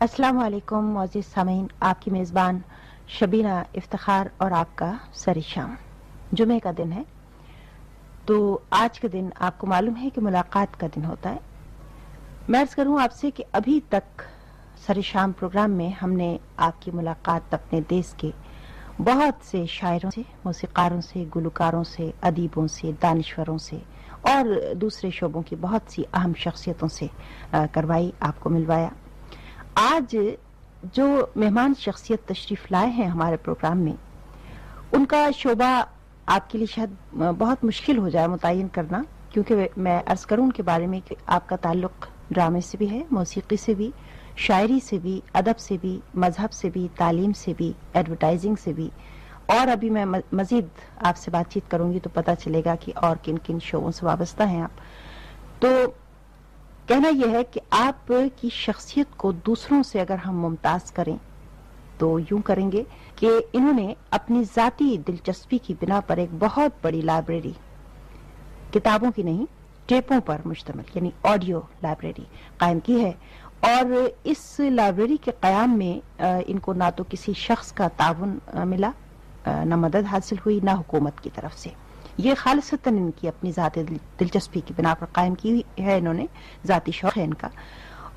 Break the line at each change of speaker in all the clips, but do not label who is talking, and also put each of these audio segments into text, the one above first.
السلام علیکم معزز سامعین، آپ کی میزبان شبینہ افتخار اور آپ کا سر شام۔ جمعے کا دن ہے، تو آج کا دن آپ کو معلوم ہے کہ ملاقات کا دن ہوتا ہے۔ میں عرض کروں آپ سے کہ ابھی تک سر شام پروگرام میں ہم نے آپ کی ملاقات اپنے دیس کے بہت سے شاعروں سے، موسیقاروں سے، گلوکاروں سے، ادیبوں سے، دانشوروں سے اور دوسرے شعبوں کی بہت سی اہم شخصیتوں سے کروائی، آپ کو ملوایا۔ آج جو مہمان شخصیت تشریف لائے ہیں ہمارے پروگرام میں، ان کا شعبہ آپ کے لیے شاید بہت مشکل ہو جائے متعین کرنا، کیونکہ میں عرض کروں ان کے بارے میں کہ آپ کا تعلق ڈرامے سے بھی ہے، موسیقی سے بھی، شاعری سے بھی، ادب سے بھی، مذہب سے بھی، تعلیم سے بھی ایڈورٹائزنگ سے بھی۔ اور ابھی میں مزید آپ سے بات چیت کروں گی تو پتہ چلے گا کہ اور کن کن شعبوں سے وابستہ ہیں آپ۔ تو کہنا یہ ہے کہ آپ کی شخصیت کو دوسروں سے اگر ہم ممتاز کریں تو یوں کریں گے کہ انہوں نے اپنی ذاتی دلچسپی کی بنا پر ایک بہت بڑی لائبریری، کتابوں کی نہیں، ٹیپوں پر مشتمل یعنی آڈیو لائبریری قائم کی ہے۔ اور اس لائبریری کے قیام میں ان کو نہ تو کسی شخص کا تعاون ملا نہ مدد حاصل ہوئی، نہ حکومت کی طرف سے۔ یہ خالصتاً ان کی اپنی ذاتی دلچسپی کی بنا پر قائم کی ہے انہوں نے، ذاتی شوق ہے ان کا۔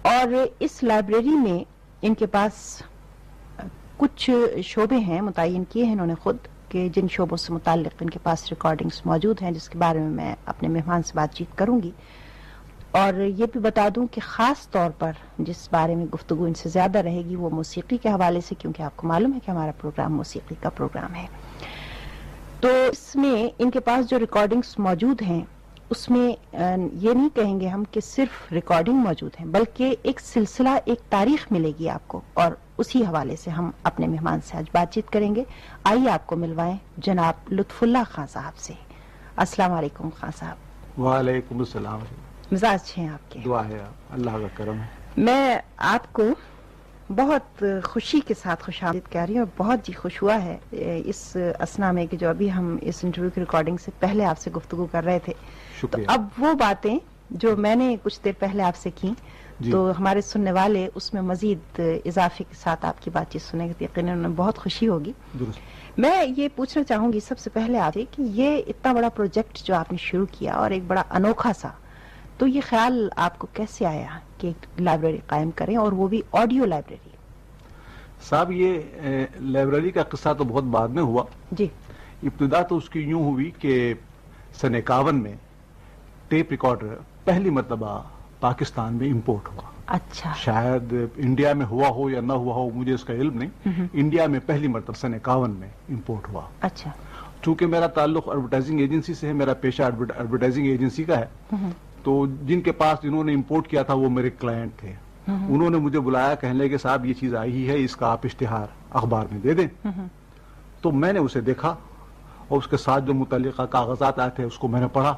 اور اس لائبریری میں ان کے پاس کچھ شعبے ہیں، متعین کیے ہیں انہوں نے خود، کہ جن شعبوں سے متعلق ان کے پاس ریکارڈنگز موجود ہیں، جس کے بارے میں میں اپنے مہمان سے بات چیت کروں گی۔ اور یہ بھی بتا دوں کہ خاص طور پر جس بارے میں گفتگو ان سے زیادہ رہے گی، وہ موسیقی کے حوالے سے، کیونکہ آپ کو معلوم ہے کہ ہمارا پروگرام موسیقی کا پروگرام ہے۔ تو اس میں ان کے پاس جو ریکارڈنگز موجود ہیں اس میں یہ نہیں کہیں گے ہم کہ صرف ریکارڈنگ موجود ہیں بلکہ ایک سلسلہ ایک تاریخ ملے گی آپ کو اور اسی حوالے سے ہم اپنے مہمان سے آج بات چیت کریں گے۔ آئیے آپ کو ملوائیں جناب لطف اللہ خان صاحب سے۔ السلام علیکم خان صاحب۔
وعلیکم السلام۔
مزاج ہیں آپ کے۔
دعا ہے اللہ کا کرم ہے۔
میں آپ کو بہت خوشی کے ساتھ خوش آمدید کہہ رہی ہوں اور بہت جی خوش ہوا ہے۔ اس اسنا میں کہ جو ابھی ہم اس انٹرویو کی ریکارڈنگ سے پہلے آپ سے گفتگو کر رہے تھے۔ تو اب وہ باتیں جو میں نے کچھ دیر پہلے آپ سے کی جی۔ تو ہمارے سننے والے اس میں مزید اضافے کے ساتھ آپ کی بات چیت سنیں گے یقیناً بہت خوشی ہوگی۔ میں یہ پوچھنا چاہوں گی سب سے پہلے آپ سے کہ یہ اتنا بڑا پروجیکٹ جو آپ نے شروع کیا اور ایک بڑا انوکھا سا تو یہ خیال آپ کو کیسے آیا کہ ایک لائبریری قائم کریں اور وہ بھی آڈیو لائبریری؟
صاحب یہ لائبریری کا قصہ تو بہت بعد میں ہوا۔
جی۔
ابتدا تو اس کی یوں ہوئی کہ سن اکاون میں ٹیپ ریکارڈر پہلی مرتبہ پاکستان میں امپورٹ ہوا۔
اچھا۔
شاید انڈیا میں ہوا ہو یا نہ ہوا ہو مجھے اس کا علم نہیں۔ انڈیا میں پہلی مرتبہ سن اکاون میں امپورٹ ہوا۔
اچھا۔
چونکہ میرا تعلق ایڈورٹائزنگ ایجنسی سے ہے میرا پیشہ ایڈورٹائزنگ ایجنسی کا ہے۔ تو جن کے پاس جنہوں نے امپورٹ کیا تھا وہ میرے کلائنٹ تھے۔ انہوں نے مجھے بلایا کہنے کہ صاحب یہ چیز آئی ہے اس کا آپ اشتہار اخبار میں دے دیں۔ تو میں نے اسے دیکھا اور اس کے ساتھ جو متعلقہ کاغذات آئے تھے اس کو میں نے پڑھا۔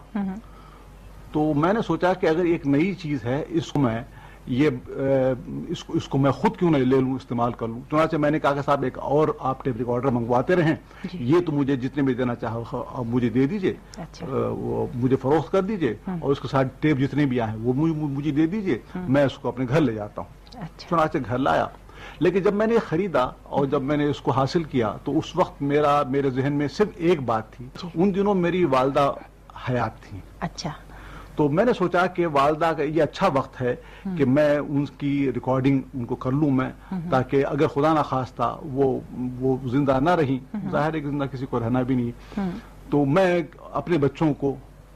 تو میں نے سوچا کہ اگر ایک نئی چیز ہے اس کو میں یہ اس کو اس کو میں خود کیوں نہیں لے لوں استعمال کر لوں؟ چنانچہ میں نے کہا کہ صاحب ایک اور آپ ٹیپ ریکارڈر منگواتے رہیں جی۔ یہ تو مجھے جتنے بھی دینا چاہو مجھے دے دیجیے۔ اچھا۔ مجھے فروخت کر دیجیے اور اس کے ساتھ ٹیپ جتنے بھی آئے وہ مجھے دے دیجیے۔ میں اس کو اپنے گھر لے جاتا ہوں۔ اچھا۔ چنانچہ گھر لایا۔ لیکن جب میں نے خریدا اور جب میں نے اس کو حاصل کیا تو اس وقت میرا میرے ذہن میں صرف ایک بات تھی۔ جی۔ ان دنوں میری والدہ حیات تھی
اچھا۔
تو میں نے سوچا کہ والدہ کا یہ اچھا وقت ہے کہ میں ان کی ریکارڈنگ ان کو کر لوں میں تاکہ اگر خدا نہ خواستہ وہ وہ زندہ نہ رہی ظاہر ہے کہ زندہ کسی کو رہنا بھی نہیں تو میں اپنے بچوں کو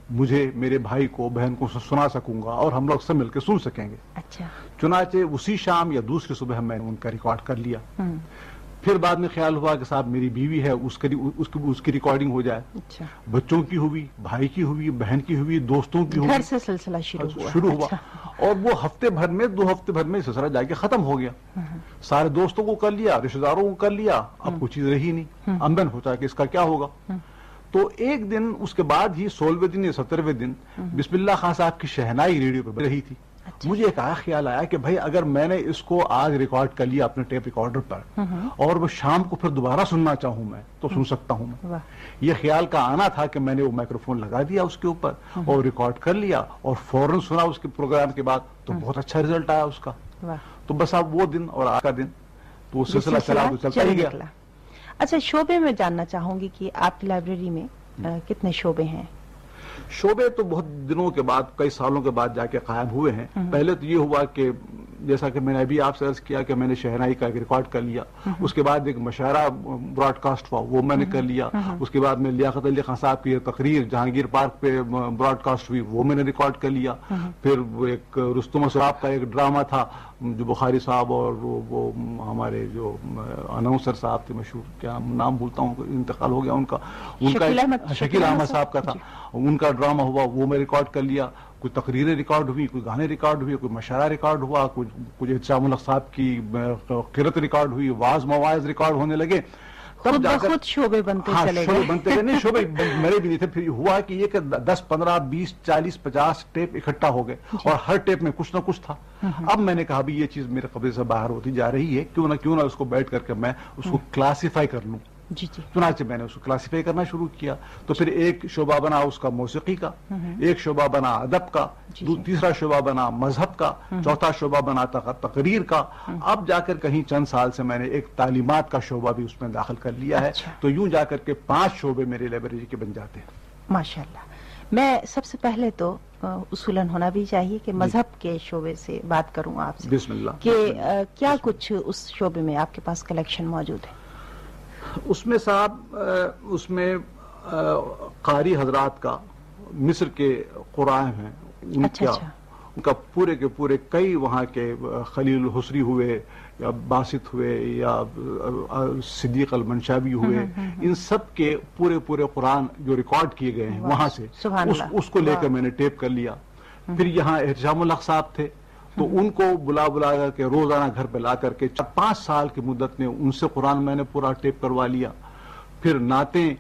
مجھے میرے بھائی کو بہن کو سنا سکوں گا اور ہم لوگ سب مل کے سن سکیں گے۔
اچھا۔
چنانچہ اسی شام یا دوسری صبح میں نے ان کا ریکارڈ کر لیا۔ پھر بعد میں خیال ہوا کہ صاحب میری بیوی ہے اس کی اس کی ریکارڈنگ ہو جائے۔ اچھا۔ بچوں کی ہوئی بھائی کی ہوئی بہن کی ہوئی دوستوں کی ہوئی۔
سے سلسلہ شروع ہوا۔
شروع ہوا۔ اچھا۔ اور وہ ہفتے بھر میں دو ہفتے بھر میں سلسلہ جا کے ختم ہو گیا۔ سارے دوستوں کو کر لیا رشتے داروں کو کر لیا اب کوئی چیز رہی نہیں۔ امبن ہوتا کہ اس کا کیا ہوگا۔ تو ایک دن اس کے بعد ہی سولہویں دن یا سترویں دن بسم اللہ خان صاحب کی شہنائی ریڈیو پہ رہی تھی۔ مجھے ایک آیا خیال آیا کہ بھائی اگر میں نے اس کو آج ریکارڈ کر لیا اپنے ٹیپ ریکارڈر پر اور وہ شام کو پھر دوبارہ سننا چاہوں میں تو سن سکتا ہوں میں۔ یہ خیال کا آنا تھا کہ میں نے وہ مائکروفون لگا دیا اس کے اوپر اور ریکارڈ کر لیا اور فوراً سنا اس کے پروگرام کے بعد تو بہت اچھا ریزلٹ آیا اس کا۔ تو بس اب وہ دن اور آج کا دن تو وہ سلسلہ چلا تو چلتا
چل
ہی گیا
اچھا شعبے میں جاننا چاہوں گی کہ آپ کی لائبریری میں کتنے شعبے ہیں؟
شعبے تو بہت دنوں کے بعد کئی سالوں کے بعد جا کے قائم ہوئے ہیں۔ پہلے تو یہ ہوا کہ جیسا کہ میں نے ابھی آپ سے عرض کیا کہ میں نے شہنائی کا ایک ریکارڈ کر لیا۔ اس کے بعد ایک مشاعرہ براڈ کاسٹ ہوا وہ میں نے کر لیا۔ اس کے بعد میں لیاقت علی خان صاحب کی تقریر جہانگیر پارک پہ براڈ کاسٹ ہوئی وہ میں نے ریکارڈ کر لیا۔ پھر ایک رستم سراب کا ایک ڈرامہ تھا جو بخاری صاحب اور وہ ہمارے جو اناؤنسر صاحب تھے مشہور کیا نام بھولتا ہوں انتقال ہو گیا ان کا۔ ان کا
شکیل احمد-
صاحب۔ کا تھا۔ ان کا ڈرامہ ہوا وہ میں ریکارڈ کر لیا۔ کوئی تقریریں ریکارڈ ہوئی کوئی گانے ریکارڈ ہوئے کوئی مشاعرہ ریکارڈ ہوا کچھ کچھ احتشام الق صاحب کی قرت ریکارڈ ہوئی واز مواعظ ریکارڈ ہونے لگے۔
خود
جا کر-
شعبے بنتے
ہاں
چلے
شعبے بنتے گئے۔ نہیں شعبے میرے بھی نہیں تھے۔ پھر ہوا کہ یہ کہ دس پندرہ بیس چالیس پچاس ٹیپ اکٹھا ہو گئے
جی۔
اور ہر ٹیپ میں کچھ نہ کچھ تھا۔ اب میں نے کہا بھی یہ چیز میرے قبضے سے باہر ہوتی جا رہی ہے۔ کیوں نہ کیوں نہ اس کو بیٹھ کر کے میں اس کو کلاسیفائی کر لوں۔
جی جی۔
چنانچہ میں نے اس کو کلاسیفائی کرنا شروع کیا۔ تو پھر ایک شعبہ بنا اس کا موسیقی کا ایک شعبہ بنا ادب کا
جی،
دو-
جی۔
تیسرا شعبہ بنا مذہب کا چوتھا شعبہ بنا تق- تقریر کا۔ اب جا کر کہیں چند سال سے میں نے ایک تعلیمات کا شعبہ بھی اس میں داخل کر لیا ہے۔
اچھا۔
تو یوں جا کر کے پانچ شعبے میرے لائبریری کے بن جاتے ہیں۔
ماشاء اللہ میں سب سے پہلے تو اصولاً ہونا بھی چاہیے کہ مذہب کے شعبے سے بات کروں آپ سے۔
بسم اللہ۔
کہ کیا کچھ اس شعبے میں آپ کے پاس کلیکشن موجود ہے؟
اس میں صاحب اس میں قاری حضرات کا مصر کے قرآن ہیں ان
اچھا،
کا
اچھا۔
ان کا پورے کے پورے کئی وہاں کے خلیل الحسری ہوئے یا باسط ہوئے یا صدیق المنشابی ہوئے ان سب کے پورے پورے قرآن جو ریکارڈ کیے گئے ہیں وہاں سے۔ اس, کو لے کر۔ میں نے ٹیپ کر لیا۔ پھر یہاں احتشام الحق صاحب تھے۔ تو ان کو بلا بلا کر کے روزانہ گھر پہ لا کر کے چار- پانچ سال کی مدت میں ان سے قرآن میں نے پورا ٹیپ کروا لیا۔ پھر نعتیں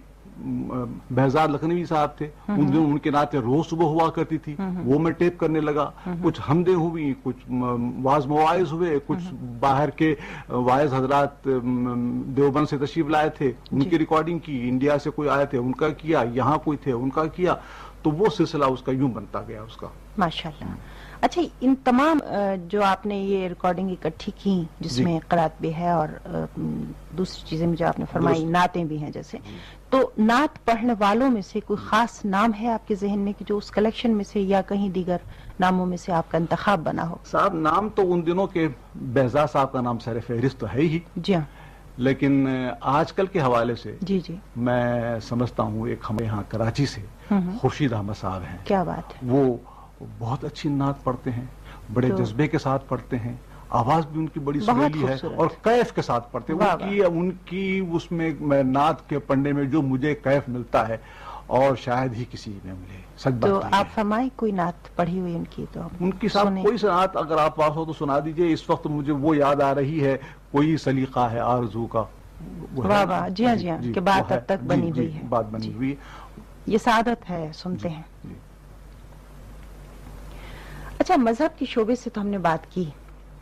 بہزاد لکھنوی صاحب تھے۔ ان دنوں ان کے نعتیں روز صبح ہوا کرتی تھی۔ وہ میں ٹیپ کرنے لگا۔ کچھ حمدیں ہوئی کچھ واز مواعظ ہوئے کچھ باہر کے واعظ حضرات دیوبند سے تشریف لائے تھے۔ ان کی ریکارڈنگ کی انڈیا سے کوئی آئے تھے ان کا کیا یہاں کوئی تھے ان کا کیا۔ تو وہ سلسلہ اس کا یوں بنتا گیا اس کا۔
ماشاء اللہ اچھا ان تمام جو آپ نے یہ ریکارڈنگ اکٹھی کی جس
جی۔
میں قرات بھی ہے اور دوسری چیزیں جو آپ نے فرمائی۔ نعتیں بھی ہیں جیسے۔ تو نعت پڑھنے والوں میں سے کوئی خاص نام ہے آپ کے ذہن میں کہ جو اس کلیکشن میں سے یا کہیں دیگر ناموں میں سے آپ کا انتخاب بنا ہو؟
صاحب نام تو ان دنوں کے بہزاد صاحب کا نام سر فہرست تو ہے ہی۔
جی ہاں۔
لیکن آج کل کے حوالے سے
جی جی۔
میں سمجھتا ہوں ایک ہمارے یہاں کراچی سے خورشید احمد صاحب ہیں۔
کیا بات ہے۔
وہ بہت اچھی نعت پڑھتے ہیں بڑے جذبے کے ساتھ پڑھتے ہیں آواز بھی ان کی بڑی
بہت
سریلی ہے اور کیف کے ساتھ پڑھتے ہیں ان کی ان کی اس میں نعت کے پڑھنے میں جو مجھے کیف ملتا ہے اور شاید ہی کسی میں ملے
تو آپ فرمائیں کوئی نعت پڑھی ہوئی ان کی تو
ان کی صاحب
سنیں۔
کوئی سنات اگر آپ پاس ہو تو سنا دیجیے اس وقت مجھے وہ یاد آ رہی ہے کوئی سلیقہ ہے آرزو کا وہ
واہ واہ، جی ہاں، جی ہاں، کہ بات
وہ۔
اب تک
جی،
بنی
جی،
ہوئی ہے۔
بات بنی
جی۔
ہوئی
یہ سعادت ہے سنتے ہیں
جی۔
اچھا مذہب کے شعبے سے تو ہم نے بات کی۔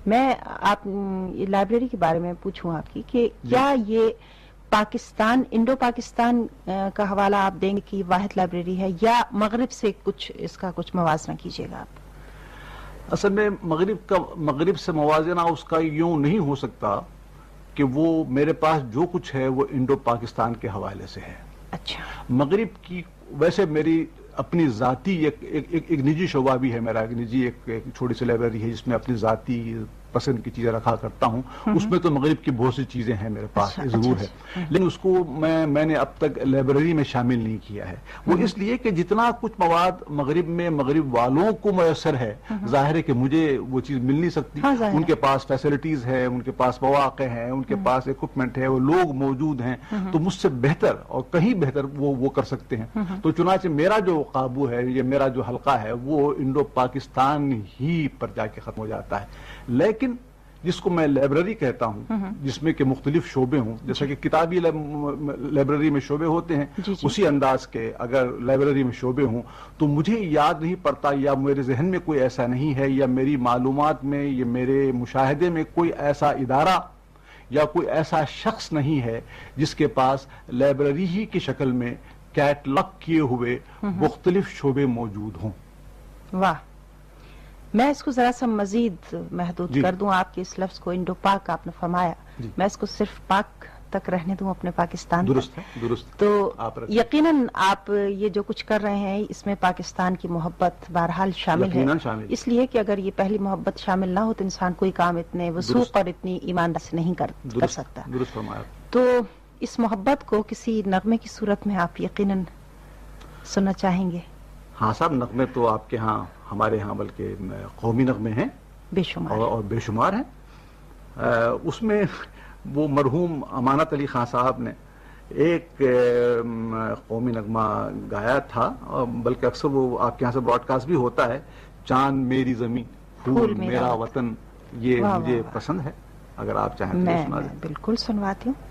میں آپ یہ لائبریری کے بارے میں پوچھوں آپ کی کہ
جی۔
کیا یہ پاکستان انڈو پاکستان کا حوالہ آپ دیں گے کہ واحد لائبریری ہے یا مغرب سے کچھ اس کا کچھ موازنہ کیجیے گا آپ؟
اصل میں مغرب کا مغرب سے موازنہ اس کا یوں نہیں ہو سکتا کہ وہ میرے پاس جو کچھ ہے وہ انڈو پاکستان کے حوالے سے ہے۔
اچھا۔
مغرب کی ویسے میری اپنی ذاتی ایک ایک, ایک, ایک نجی شعبہ بھی ہے میرا ایک نجی ایک, ایک چھوٹی سی لائبریری ہے جس میں اپنی ذاتی پسند کی چیزیں رکھا کرتا ہوں۔ اس میں تو مغرب کی بہت سی چیزیں ہیں میرے پاس
اچھا،
یہ ضرور
اچھا،
ہے۔ لیکن اس کو میں میں نے اب تک لائبریری میں شامل نہیں کیا ہے۔ وہ اس لیے کہ جتنا کچھ مواد مغرب میں مغرب والوں کو میسر ہے ظاہر ہے کہ مجھے وہ چیز مل نہیں سکتی۔
ہاں،
ان۔ کے پاس فیسلٹیز ہے ان کے پاس مواقع ہیں ان کے پاس اکوپمنٹ ہے وہ لوگ موجود ہیں۔ تو مجھ سے بہتر اور کہیں بہتر وہ وہ کر سکتے ہیں۔ تو چنانچہ میرا جو قابو ہے یہ میرا جو حلقہ ہے وہ انڈو پاکستان ہی پر جا کے ختم ہو جاتا ہے۔ لیکن جس کو میں لائبریری کہتا ہوں جس میں کہ مختلف شعبے ہوں جیسا کہ کتابی لائبریری میں شعبے ہوتے ہیں
جی، جی۔
اسی انداز کے اگر لائبریری میں شعبے ہوں تو مجھے یاد نہیں پڑتا یا میرے ذہن میں کوئی ایسا نہیں ہے یا میری معلومات میں یا میرے مشاہدے میں کوئی ایسا ادارہ یا کوئی ایسا شخص نہیں ہے جس کے پاس لائبریری ہی کی شکل میں کیٹلگ کیے ہوئے مختلف شعبے موجود ہوں۔
واہ۔ میں اس کو ذرا سا مزید محدود
جی۔
کر دوں آپ کے اس لفظ کو انڈو پاک آپ نے فرمایا
جی۔
میں اس کو صرف پاک تک رہنے دوں اپنے پاکستان۔
درست درست
تو۔ یقیناً آپ یہ جو کچھ کر رہے ہیں اس میں پاکستان کی محبت بہرحال شامل ہے۔ اس لیے کہ اگر یہ پہلی محبت شامل نہ ہو تو انسان کوئی کام اتنے وسوخ۔ اور اتنی ایماندار سے نہیں کر سکتا تو اس محبت کو کسی نغمے کی صورت میں آپ یقیناً سننا چاہیں گے
ہاں صاحب نغمے تو آپ کے ہاں ہمارے ہاں بلکہ قومی نغمے ہیں
بے شمار
اور بے شمار ہیں۔ اس میں وہ مرحوم امانت علی خان صاحب نے ایک قومی نغمہ گایا تھا بلکہ اکثر وہ آپ کے یہاں سے براڈ کاسٹ بھی ہوتا ہے چاند میری زمین پھول
میرا وطن۔
یہ مجھے۔ پسند ہے اگر آپ چاہیں
میں بالکل سنواتی ہوں۔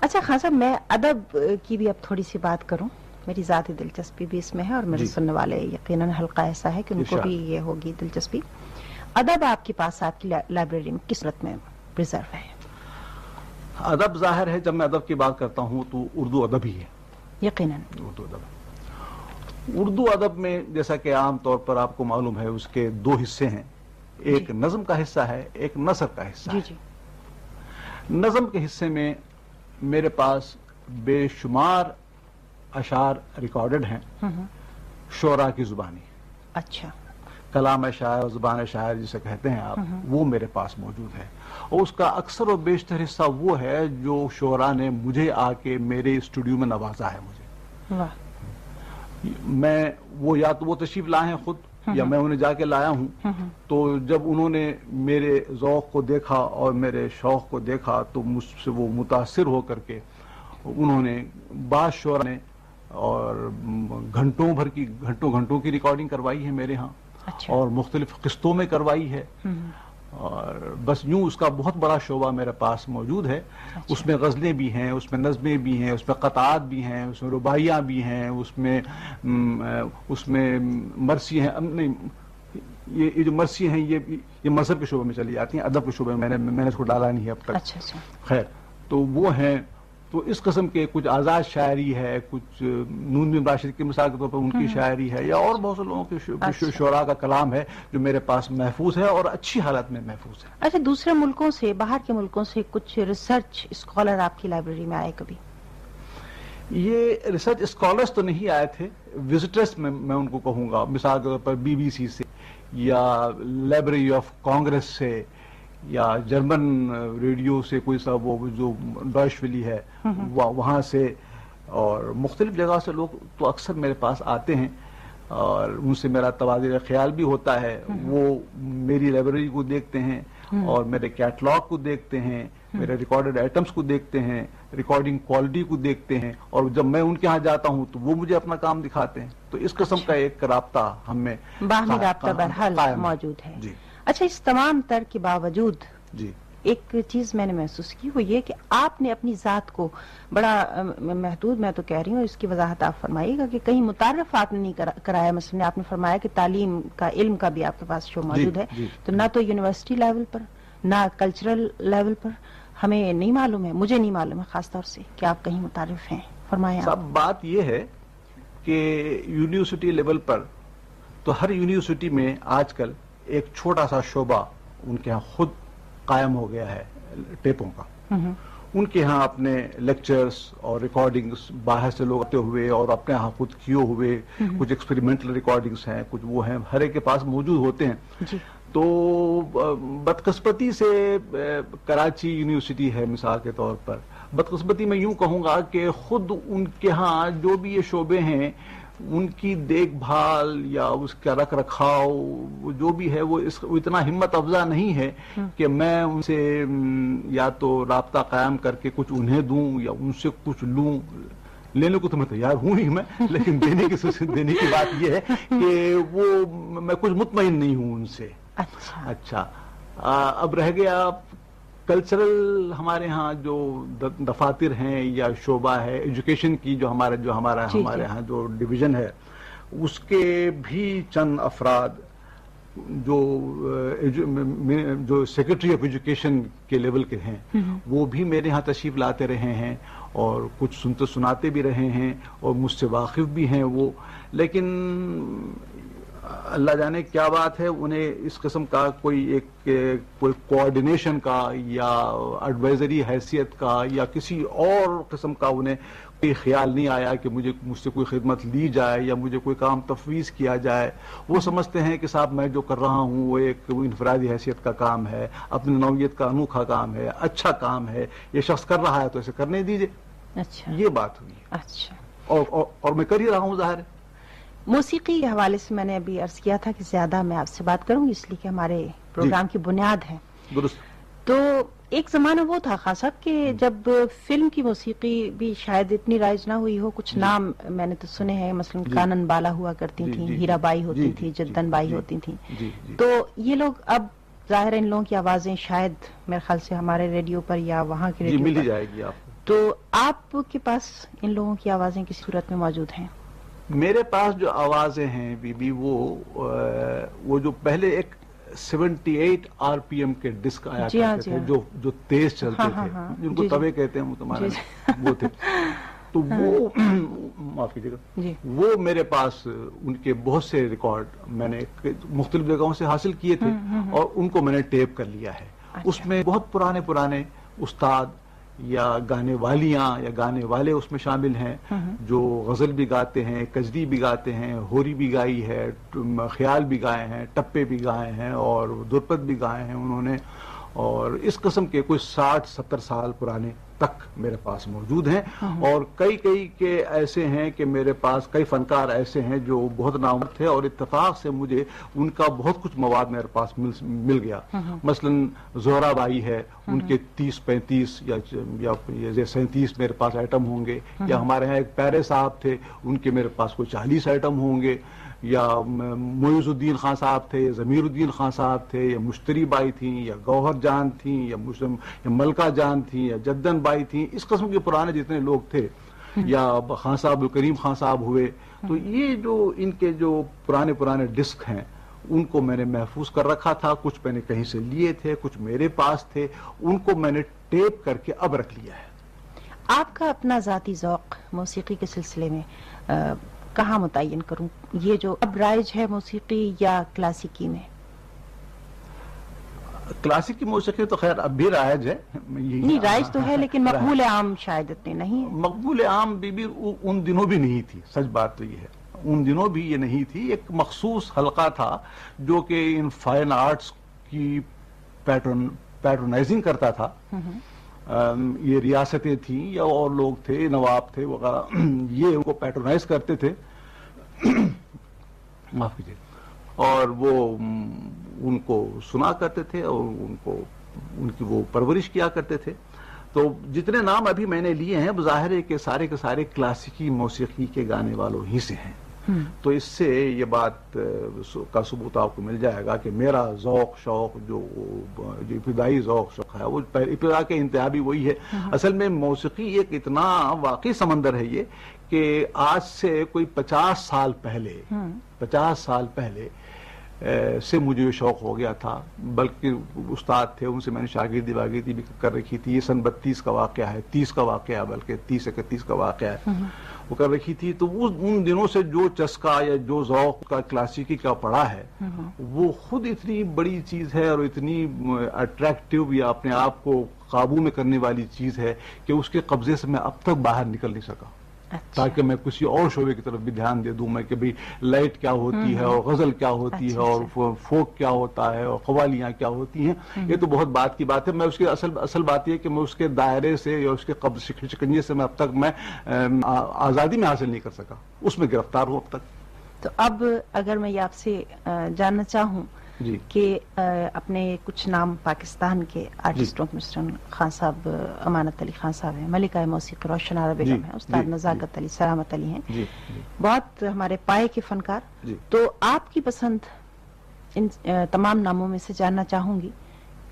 اچھا خان صاحب میں ادب کی بھی اب تھوڑی سی بات کروں۔ میری ذاتی دلچسپی بھی اس میں ہے اور میرے
جی۔
سننے والے یقیناً حلقہ ایسا ہے کہ ان کو۔ بھی یہ ہوگی دلچسپی۔ ادب آپ کے پاس آپ کی لا- لائبریری میں کس صورت میں پرزرو ہے؟
ادب ظاہر ہے جب میں ادب کی بات کرتا ہوں تو اردو ادب ہی ہے۔
یقیناً۔
اردو ادب۔ اردو ادب میں جیسا کہ عام طور پر آپ کو معلوم ہے اس کے دو حصے ہیں۔ ایک
جی۔
نظم کا حصہ ہے ایک نثر کا حصہ
جی
ہے۔
جی۔
نظم کے حصے میں میرے پاس بے شمار اشعار ریکارڈڈ ہیں۔ شعراء کی زبانی۔
اچھا۔
کلام شاعر زبان شاعر جسے کہتے ہیں آپ وہ میرے پاس موجود ہے۔ اور اس کا اکثر و بیشتر حصہ وہ ہے جو شعراء نے مجھے آ کے میرے اسٹوڈیو میں نوازا ہے مجھے۔ میں وہ یا تو وہ تشریف لائے ہیں خود یا میں انہیں جا کے لایا ہوں۔ تو جب انہوں نے میرے ذوق کو دیکھا اور میرے شوق کو دیکھا تو مجھ سے وہ متاثر ہو کر کے انہوں نے بعض شعرا نے اور گھنٹوں بھر کی گھنٹوں گھنٹوں کی ریکارڈنگ کروائی ہے میرے ہاں۔
اچھا۔
اور مختلف قسطوں میں کروائی ہے۔ اور بس یوں اس کا بہت بڑا شعبہ میرے پاس موجود ہے۔ اس میں غزلیں بھی ہیں اس میں نظمیں بھی ہیں اس میں قطعات بھی ہیں اس میں رباعیاں بھی ہیں اس میں اس میں مرثی ہیں۔ نہیں یہ جو مرثی ہیں یہ یہ مذہب کے شعبے میں چلی جاتی ہیں ادب کے شعبے میں میں نے میں نے اس کو ڈالا نہیں ہے اب تک۔
اچھا اچھا۔
خیر تو وہ ہیں تو اس قسم کے کچھ آزاد شاعری ہے کچھ نون بن راشد کی مثال کے طور پر ان کی شاعری ہے یا اور بہت سے لوگوں کے
اچھا۔
شعراء کا کلام ہے جو میرے پاس محفوظ ہے اور اچھی حالت میں محفوظ ہے۔
اچھا دوسرے ملکوں سے باہر کے ملکوں سے کچھ ریسرچ اسکالر آپ کی لائبریری میں آئے کبھی؟
یہ ریسرچ اسکالرس تو نہیں آئے تھے وزٹرس میں میں ان کو کہوں گا مثال کے طور پر بی بی سی سے یا لائبریری آف کانگریس سے یا جرمن ریڈیو سے کوئی سا وہ جو ڈوش ویلی ہے وہ- وہاں سے اور مختلف جگہ سے لوگ تو اکثر میرے پاس آتے ہیں اور ان سے میرا تبادلہ خیال بھی ہوتا ہے۔ وہ میری لائبریری کو دیکھتے ہیں اور میرے کیٹلاگ کو دیکھتے ہیں میرے ریکارڈڈ آئٹمس کو دیکھتے ہیں ریکارڈنگ کوالٹی کو دیکھتے ہیں اور جب میں ان کے ہاں جاتا ہوں تو وہ مجھے اپنا کام دکھاتے ہیں۔ تو اس قسم کا ایک رابطہ ہم میں
باہمی رابطہ بہرحال
قائم
موجود ہے۔
جی۔
اچھا اس تمام تر کے باوجود
جی۔
ایک چیز میں نے محسوس کی وہ یہ کہ آپ نے اپنی ذات کو بڑا محدود میں تو کہہ رہی ہوں اس کی وضاحت آپ فرمائیے گا کہ کہیں متعارف آپ نے نہیں کرا- کرایا۔ مثلا آپ نے فرمایا کہ تعلیم کا علم کا بھی آپ کے پاس شو موجود ہے۔
جی۔
تو نہ تو یونیورسٹی لیول پر نہ کلچرل لیول پر ہمیں نہیں معلوم ہے مجھے نہیں معلوم ہے خاص طور سے کہ آپ کہیں متعارف ہیں۔ فرمائیں آپ
سب بات یہ ہے کہ یونیورسٹی لیول پر تو ہر یونیورسٹی میں آج کل ایک چھوٹا سا شعبہ ان کے ہاں خود قائم ہو گیا ہے ٹیپوں کا۔ ان کے ہاں اپنے لیکچرز اور ریکارڈنگز باہر سے لوگ آتے ہوئے اور اپنے ہاں خود کیے ہوئے کچھ ایکسپیریمنٹل ریکارڈنگز ہیں کچھ وہ ہیں ہر ایک کے پاس موجود ہوتے ہیں۔
جی۔
تو بدقسمتی سے کراچی یونیورسٹی ہے مثال کے طور پر۔ بدقسمتی میں یوں کہوں گا کہ خود ان کے ہاں جو بھی یہ شعبے ہیں ان کی دیکھ بھال یا اس کا رکھ رکھاؤ جو بھی ہے وہ اس اتنا ہمت افزا نہیں ہے کہ میں ان سے یا تو رابطہ قائم کر کے کچھ انہیں دوں یا ان سے کچھ لوں۔ لینے کو تو میں تیار ہوں ہی میں لیکن دینے کی دینے کی بات یہ ہے کہ وہ میں کچھ مطمئن نہیں ہوں ان سے۔
اچھا۔
اچھا۔ اب رہ گیا کلچرل ہمارے ہاں جو دفاتر ہیں یا شعبہ ہے ایجوکیشن کی جو ہمارا جو ہمارا
جی،
ہمارے
جی۔
ہاں جو ڈویژن ہے اس کے بھی چند افراد جو جو سیکرٹری آف ایجوکیشن کے لیول کے ہیں وہ بھی میرے ہاں تشریف لاتے رہے ہیں اور کچھ سنتے سناتے بھی رہے ہیں اور مجھ سے واقف بھی ہیں وہ لیکن اللہ جانے کیا بات ہے انہیں اس قسم کا کوئی ایک کوئی کوآرڈینیشن کا یا ایڈوائزری حیثیت کا یا کسی اور قسم کا انہیں کوئی خیال نہیں آیا کہ مجھے مجھ سے کوئی خدمت لی جائے یا مجھے کوئی کام تفویض کیا جائے۔ وہ سمجھتے ہیں کہ صاحب میں جو کر رہا ہوں وہ ایک انفرادی حیثیت کا کام ہے اپنی نوعیت کا انوکھا کام ہے اچھا کام ہے یہ شخص کر رہا ہے تو اسے کرنے دیجیے
اچھا۔
یہ بات ہوئی
اچھا۔
اور, اور, اور میں کر ہی رہا ہوں ظاہر۔ ہے
موسیقی کے حوالے سے میں نے ابھی عرض کیا تھا کہ زیادہ میں آپ سے بات کروں گی اس لیے کہ ہمارے پروگرام کی بنیاد ہے۔ تو ایک زمانہ وہ تھا خاص صاحب کہ جب فلم کی موسیقی بھی شاید اتنی رائج نہ ہوئی ہو کچھ نام میں نے تو سنے ہیں۔ مثلا
جی۔
کانن بالا ہوا کرتی
جی،
تھیں
جی،
ہیرا بائی
جی،
ہوتی
جی،
تھی
جی،
جدن بائی
جی،
ہوتی تھیں۔
جی جی۔
تو یہ لوگ اب ظاہر ان لوگوں کی آوازیں شاید میرے خیال سے ہمارے ریڈیو پر یا وہاں کے
جی
ریڈیو پر
جائے گی آپ کو۔
تو آپ کے پاس ان لوگوں کی آوازیں کس صورت میں موجود ہیں؟
میرے پاس جو آوازیں ہیں بی بی وہ وہ جو پہلے ایک seventy eight R P M کے ڈسک آیا
جی ہاں،
کرتے
جی
تھے
ہاں۔
جو جو تیز چلتے
ہاں،
تھے۔ جن کو
جی،۔
توے کہتے ہیں وہ تمہارے وہ تھے۔ تو وہ معاف کیجیے گا۔
جی۔
وہ میرے پاس ان کے بہت سے ریکارڈ میں نے مختلف جگہوں سے حاصل کیے تھے اور ان کو میں نے ٹیپ کر لیا ہے۔
اچھا۔
اس میں بہت پرانے پرانے استاد یا گانے والیاں یا گانے والے اس میں شامل ہیں جو غزل بھی گاتے ہیں کجری بھی گاتے ہیں ہوری بھی گائی ہے خیال بھی گائے ہیں ٹپے بھی گائے ہیں اور درپت بھی گائے ہیں انہوں نے۔ اور اس قسم کے کوئی ساٹھ ستر سال پرانے تک میرے پاس موجود ہیں اور کئی کئی کے ایسے ہیں کہ میرے پاس کئی فنکار ایسے ہیں جو بہت نامور تھے اور اتفاق سے مجھے ان کا بہت کچھ مواد میرے پاس مل مل گیا۔ مثلا زہرا بائی ہے ان کے تیس پینتیس یا یا سینتیس میرے پاس آئٹم ہوں گے۔ یا ہمارے یہاں ایک پیرے صاحب تھے ان کے میرے پاس کوئی چالیس آئٹم ہوں گے۔ یا معیز الدین خان صاحب تھے یا ضمیر الدین خان صاحب تھے یا مشتری بائی تھیں یا گوہر جان تھیں یا مسلم یا ملکہ جان تھیں یا جدن بائی تھیں اس قسم کے پرانے جتنے لوگ تھے یا خان صاحب الکریم خان صاحب ہوئے۔ تو یہ جو ان کے جو پرانے پرانے ڈسک ہیں ان کو میں نے محفوظ کر رکھا تھا کچھ میں نے کہیں سے لیے تھے کچھ میرے پاس تھے ان کو میں نے ٹیپ کر کے اب رکھ لیا ہے۔
آپ کا اپنا ذاتی ذوق موسیقی کے سلسلے میں آ، کہاں متعین کروں؟ یہ جو اب رائج ہے موسیقی یا کلاسیکی میں؟
کلاسک کی موسیقی تو خیر اب بھی رائج ہے۔
نہیں رائج تو ہے لیکن۔ مقبول عام شاید اتنے نہیں۔
مقبول عام بی بی ان دنوں بھی نہیں تھی سچ بات تو یہ ہے۔ ان دنوں بھی یہ نہیں تھی ایک مخصوص حلقہ تھا جو کہ ان فائن آرٹس کی پیٹرن پیٹرنائزنگ کرتا تھا۔ یہ ریاستیں تھیں یا اور لوگ تھے، نواب تھے، وغیرہ، یہ ان کو پیٹرنائز کرتے تھے۔ معاف کیجیے۔ اور وہ ان کو سنا کرتے تھے اور ان کو، ان کی وہ پرورش کیا کرتے تھے۔ تو جتنے نام ابھی میں نے لیے ہیں، ظاہر ہے کہ سارے کے سارے کلاسیکی موسیقی کے گانے والوں ہی سے ہیں۔ تو اس سے یہ بات کا ثبوت آپ کو مل جائے گا کہ میرا ذوق شوق جو جو ابتدائی ذوق شوق ہے وہ ابتدا کے انتہا بھی وہی ہے. اصل میں موسیقی ایک اتنا واقعی سمندر ہے یہ کہ آج سے کوئی پچاس سال پہلے پچاس سال پہلے سے مجھے یہ شوق ہو گیا تھا. بلکہ استاد تھے ان سے میں نے شاگردی واگردی بھی کر رکھی تھی. یہ سن بتیس کا واقعہ ہے تیس کا واقعہ ہے بلکہ تیس اکتیس کا واقعہ ہے. وہ کر رکھی تھی تو اس ان دنوں سے جو چسکا یا جو ذوق کا کلاسیکی کا پڑا ہے وہ خود اتنی بڑی چیز ہے اور اتنی اٹریکٹیو یا اپنے آپ کو قابو میں کرنے والی چیز ہے کہ اس کے قبضے سے میں اب تک باہر نکل نہیں سکا۔ تاکہ میں کسی اور شعبے کی طرف بھی دھیان دے دوں میں کہ بھئی لائٹ کیا ہوتی ہے اور غزل کیا ہوتی ہے
اچھا،
اور فو- فوک کیا ہوتا ہے اور قوالیاں کیا ہوتی ہیں یہ تو بہت بات کی بات ہے۔ میں اس کی اصل اصل بات یہ کہ میں اس کے دائرے سے یا اس کے قبض شک- شکنجے سے میں اب تک میں آزادی میں حاصل نہیں کر سکا۔ اس میں گرفتار ہوں اب تک۔
تو اب اگر میں یہ آپ سے جاننا چاہوں کہ آ، اپنے کچھ نام پاکستان کے آرٹسٹوں
جی۔
مثلاً خان صاحب امانت علی خان صاحب ہیں ملکہ موسیقی روشن بیگم
جی،
ہیں استاد
جی،
نزاکت علی سلامت علی ہیں۔
جی جی۔
بہت ہمارے پائے کے فنکار۔
جی۔
تو آپ کی پسند ان تمام ناموں میں سے جاننا چاہوں گی۔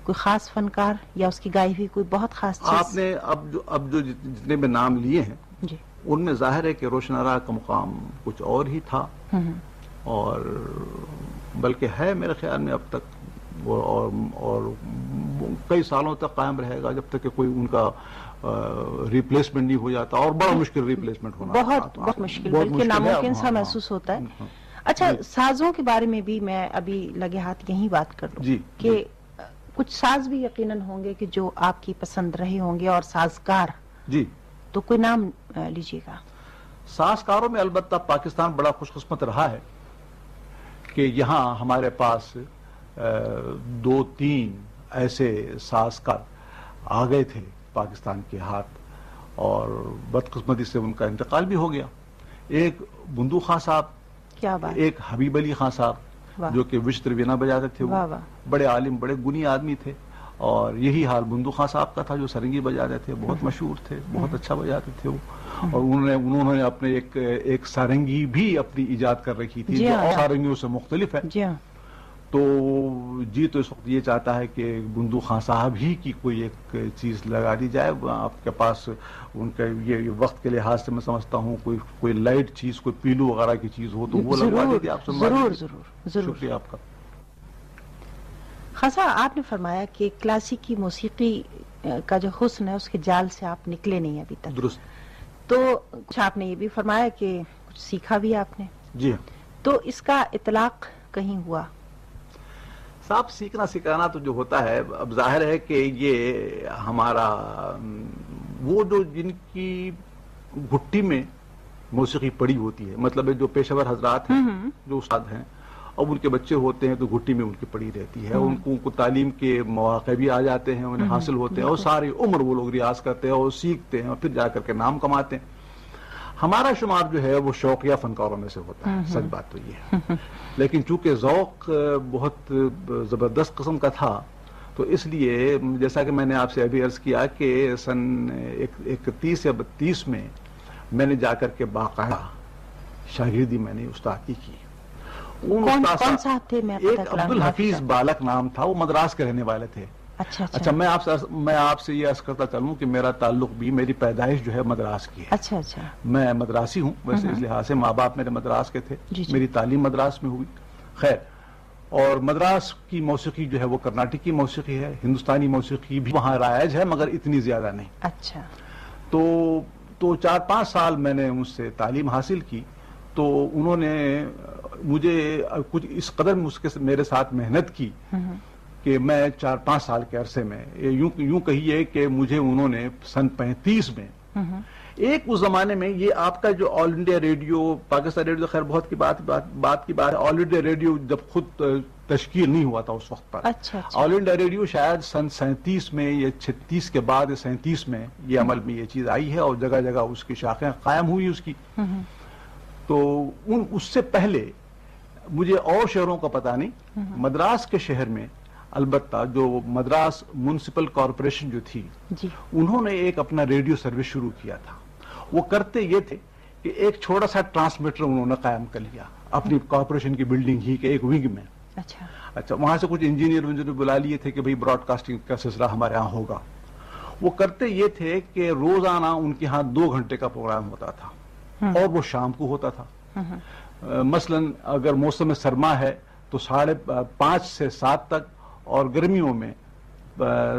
کوئی خاص فنکار یا اس کی گائی ہوئی کوئی بہت خاص چیز؟
آپ نے اب جو اب جو جت- جتنے میں نام لیے ہیں
جی۔
ان میں ظاہر ہے کہ روشن آرا کا مقام کچھ اور ہی تھا۔ اور بلکہ ہے میرے خیال میں اب تک وہ اور اور کئی سالوں تک قائم رہے گا جب تک کہ کوئی ان کا ریپلیسمنٹ نہیں ہو جاتا اور بڑا مشکل ریپلیسمنٹ ہونا
بہت بہت مشکل بلکہ ناممکن سا محسوس ہوتا ہے۔ اچھا
جی۔
سازوں کے بارے میں بھی میں ابھی لگے ہاتھ یہی بات کر لوں
جی،
کہ کچھ ساز بھی یقیناً ہوں گے کہ جو آپ کی پسند رہے ہوں گے اور سازگار۔
جی۔
تو کوئی نام لیجیے گا۔
سازکاروں میں البتہ پاکستان بڑا خوش قسمت رہا ہے۔ کہ یہاں ہمارے پاس دو تین ایسے سازکار آ گئے تھے پاکستان کے ہاتھ اور بدقسمتی سے ان کا انتقال بھی ہو گیا۔ ایک بندو خان صاحب
کیا بات۔
ایک حبیب علی خان صاحب۔ جو کہ وشتر وینا بجاتے تھے وہ۔ بڑے عالم بڑے گنی آدمی تھے اور یہی حال بندو خان صاحب کا تھا جو سرنگی بجاتے تھے بہت مشہور تھے بہت اچھا بجاتے تھے وہ۔ اور انہوں نے انہوں نے اپنے ایک ایک سارنگی بھی اپنی ایجاد کر رکھی تھی
جی
جو
ہاں۔
اور سارنگیوں سے مختلف ہے۔
جی ہاں۔
تو جی تو اس وقت یہ چاہتا ہے کہ بندو خان صاحب ہی کی کوئی ایک چیز لگا دی جائے۔ آپ کے پاس ان کا یہ وقت کے لحاظ سے میں سمجھتا ہوں کوئی کوئی لائٹ چیز کوئی پیلو وغیرہ کی چیز ہو تو وہ لگوا دیجیے آپ سنوا
ضرور۔ ضرور ضرور۔
شکریہ آپ کا۔
خاصا آپ نے فرمایا کہ کلاسیکی موسیقی کا جو حسن ہے اس کے جال سے آپ نکلے نہیں ابھی تک۔
درست۔
تو کچھ آپ نے یہ بھی فرمایا کہ کچھ سیکھا بھی آپ نے۔
جی ہاں۔
تو اس کا اطلاق کہیں ہوا؟
صاحب سیکھنا سکھانا تو جو ہوتا ہے اب ظاہر ہے کہ یہ ہمارا وہ جو جن کی گھٹی میں موسیقی پڑی ہوتی ہے مطلب جو پیشور حضرات ہیں۔ جو استاد ہیں اب ان کے بچے ہوتے ہیں تو گھٹی میں ان کی پڑی رہتی ہے ان کو ان کو تعلیم کے مواقع بھی آ جاتے ہیں انہیں حاصل ہوتے ہیں اور ساری عمر وہ لوگ ریاض کرتے ہیں اور سیکھتے ہیں اور پھر جا کر کے نام کماتے ہیں۔ ہمارا شمار جو ہے وہ شوقیہ فنکاروں میں سے ہوتا ہے سچ بات تو یہ ہے۔ لیکن چونکہ ذوق بہت زبردست قسم کا تھا تو اس لیے جیسا کہ میں نے آپ سے ابھی عرض کیا کہ سن اکتیس یا بتیس میں میں نے جا کر کے باقاعدہ شاگردی میں نے استاد کی۔
کون صاحب تھے میں
ایک عبد الحفیظ بالک نام تھا وہ مدراس کے رہنے والے تھے۔
اچھا
اچھا۔
اچھا
میں آپ سے میں آپ سے یہ عرض کرتا چلوں کہ میرا تعلق بھی میری پیدائش جو ہے مدراس کی ہے۔
اچھا اچھا۔
میں مدراسی ہوں ویسے اس لحاظ سے ماں باپ میرے مدراس کے تھے۔
جی جی۔
میری تعلیم مدراس میں ہوئی۔ خیر اور مدراس کی موسیقی جو ہے وہ کرناٹک کی موسیقی ہے ہندوستانی موسیقی بھی وہاں رائج ہے مگر اتنی زیادہ نہیں۔
اچھا۔
تو تو چار پانچ سال میں نے ان سے تعلیم حاصل کی۔ تو انہوں نے مجھے کچھ اس قدر مجھ کے میرے ساتھ محنت کی۔ کہ میں چار پانچ سال کے عرصے میں یوں یوں کہیے کہ مجھے انہوں نے سن پینتیس میں۔ ایک اس زمانے میں یہ آپ کا جو All India Radio Pakistan radio خیر بہت کی بات بات, کی بات ہے آل انڈیا ریڈیو جب خود تشکیل نہیں ہوا تھا اس وقت پر آل انڈیا ریڈیو شاید سن سینتیس میں یا چھتیس کے بعد سینتیس میں یہ عمل میں یہ چیز آئی ہے اور جگہ جگہ اس کی شاخیں قائم ہوئی اس کی۔ تو ان اس سے پہلے مجھے اور شہروں کا پتہ نہیں مدراس کے شہر میں البتہ جو مدراس میونسپل کارپوریشن جو تھی
جی۔
انہوں نے ایک اپنا ریڈیو سروس شروع کیا تھا۔ وہ کرتے یہ تھے کہ ایک چھوٹا سا ٹرانسمیٹر انہوں نے قائم کر لیا اپنی کارپوریشن کی بلڈنگ ہی کے ایک ونگ میں۔
اچھا۔
اچھا وہاں سے کچھ انجینئر ونجینئر بلا لیے تھے کہ بھئی براڈ کاسٹنگ کا سلسلہ ہمارے ہاں ہوگا۔ وہ کرتے یہ تھے کہ روزانہ ان کے ہاں دو گھنٹے کا پروگرام ہوتا تھا۔ اور وہ شام کو ہوتا تھا۔ مثلا اگر موسم سرما ہے تو ساڑھے پانچ سے سات تک اور گرمیوں میں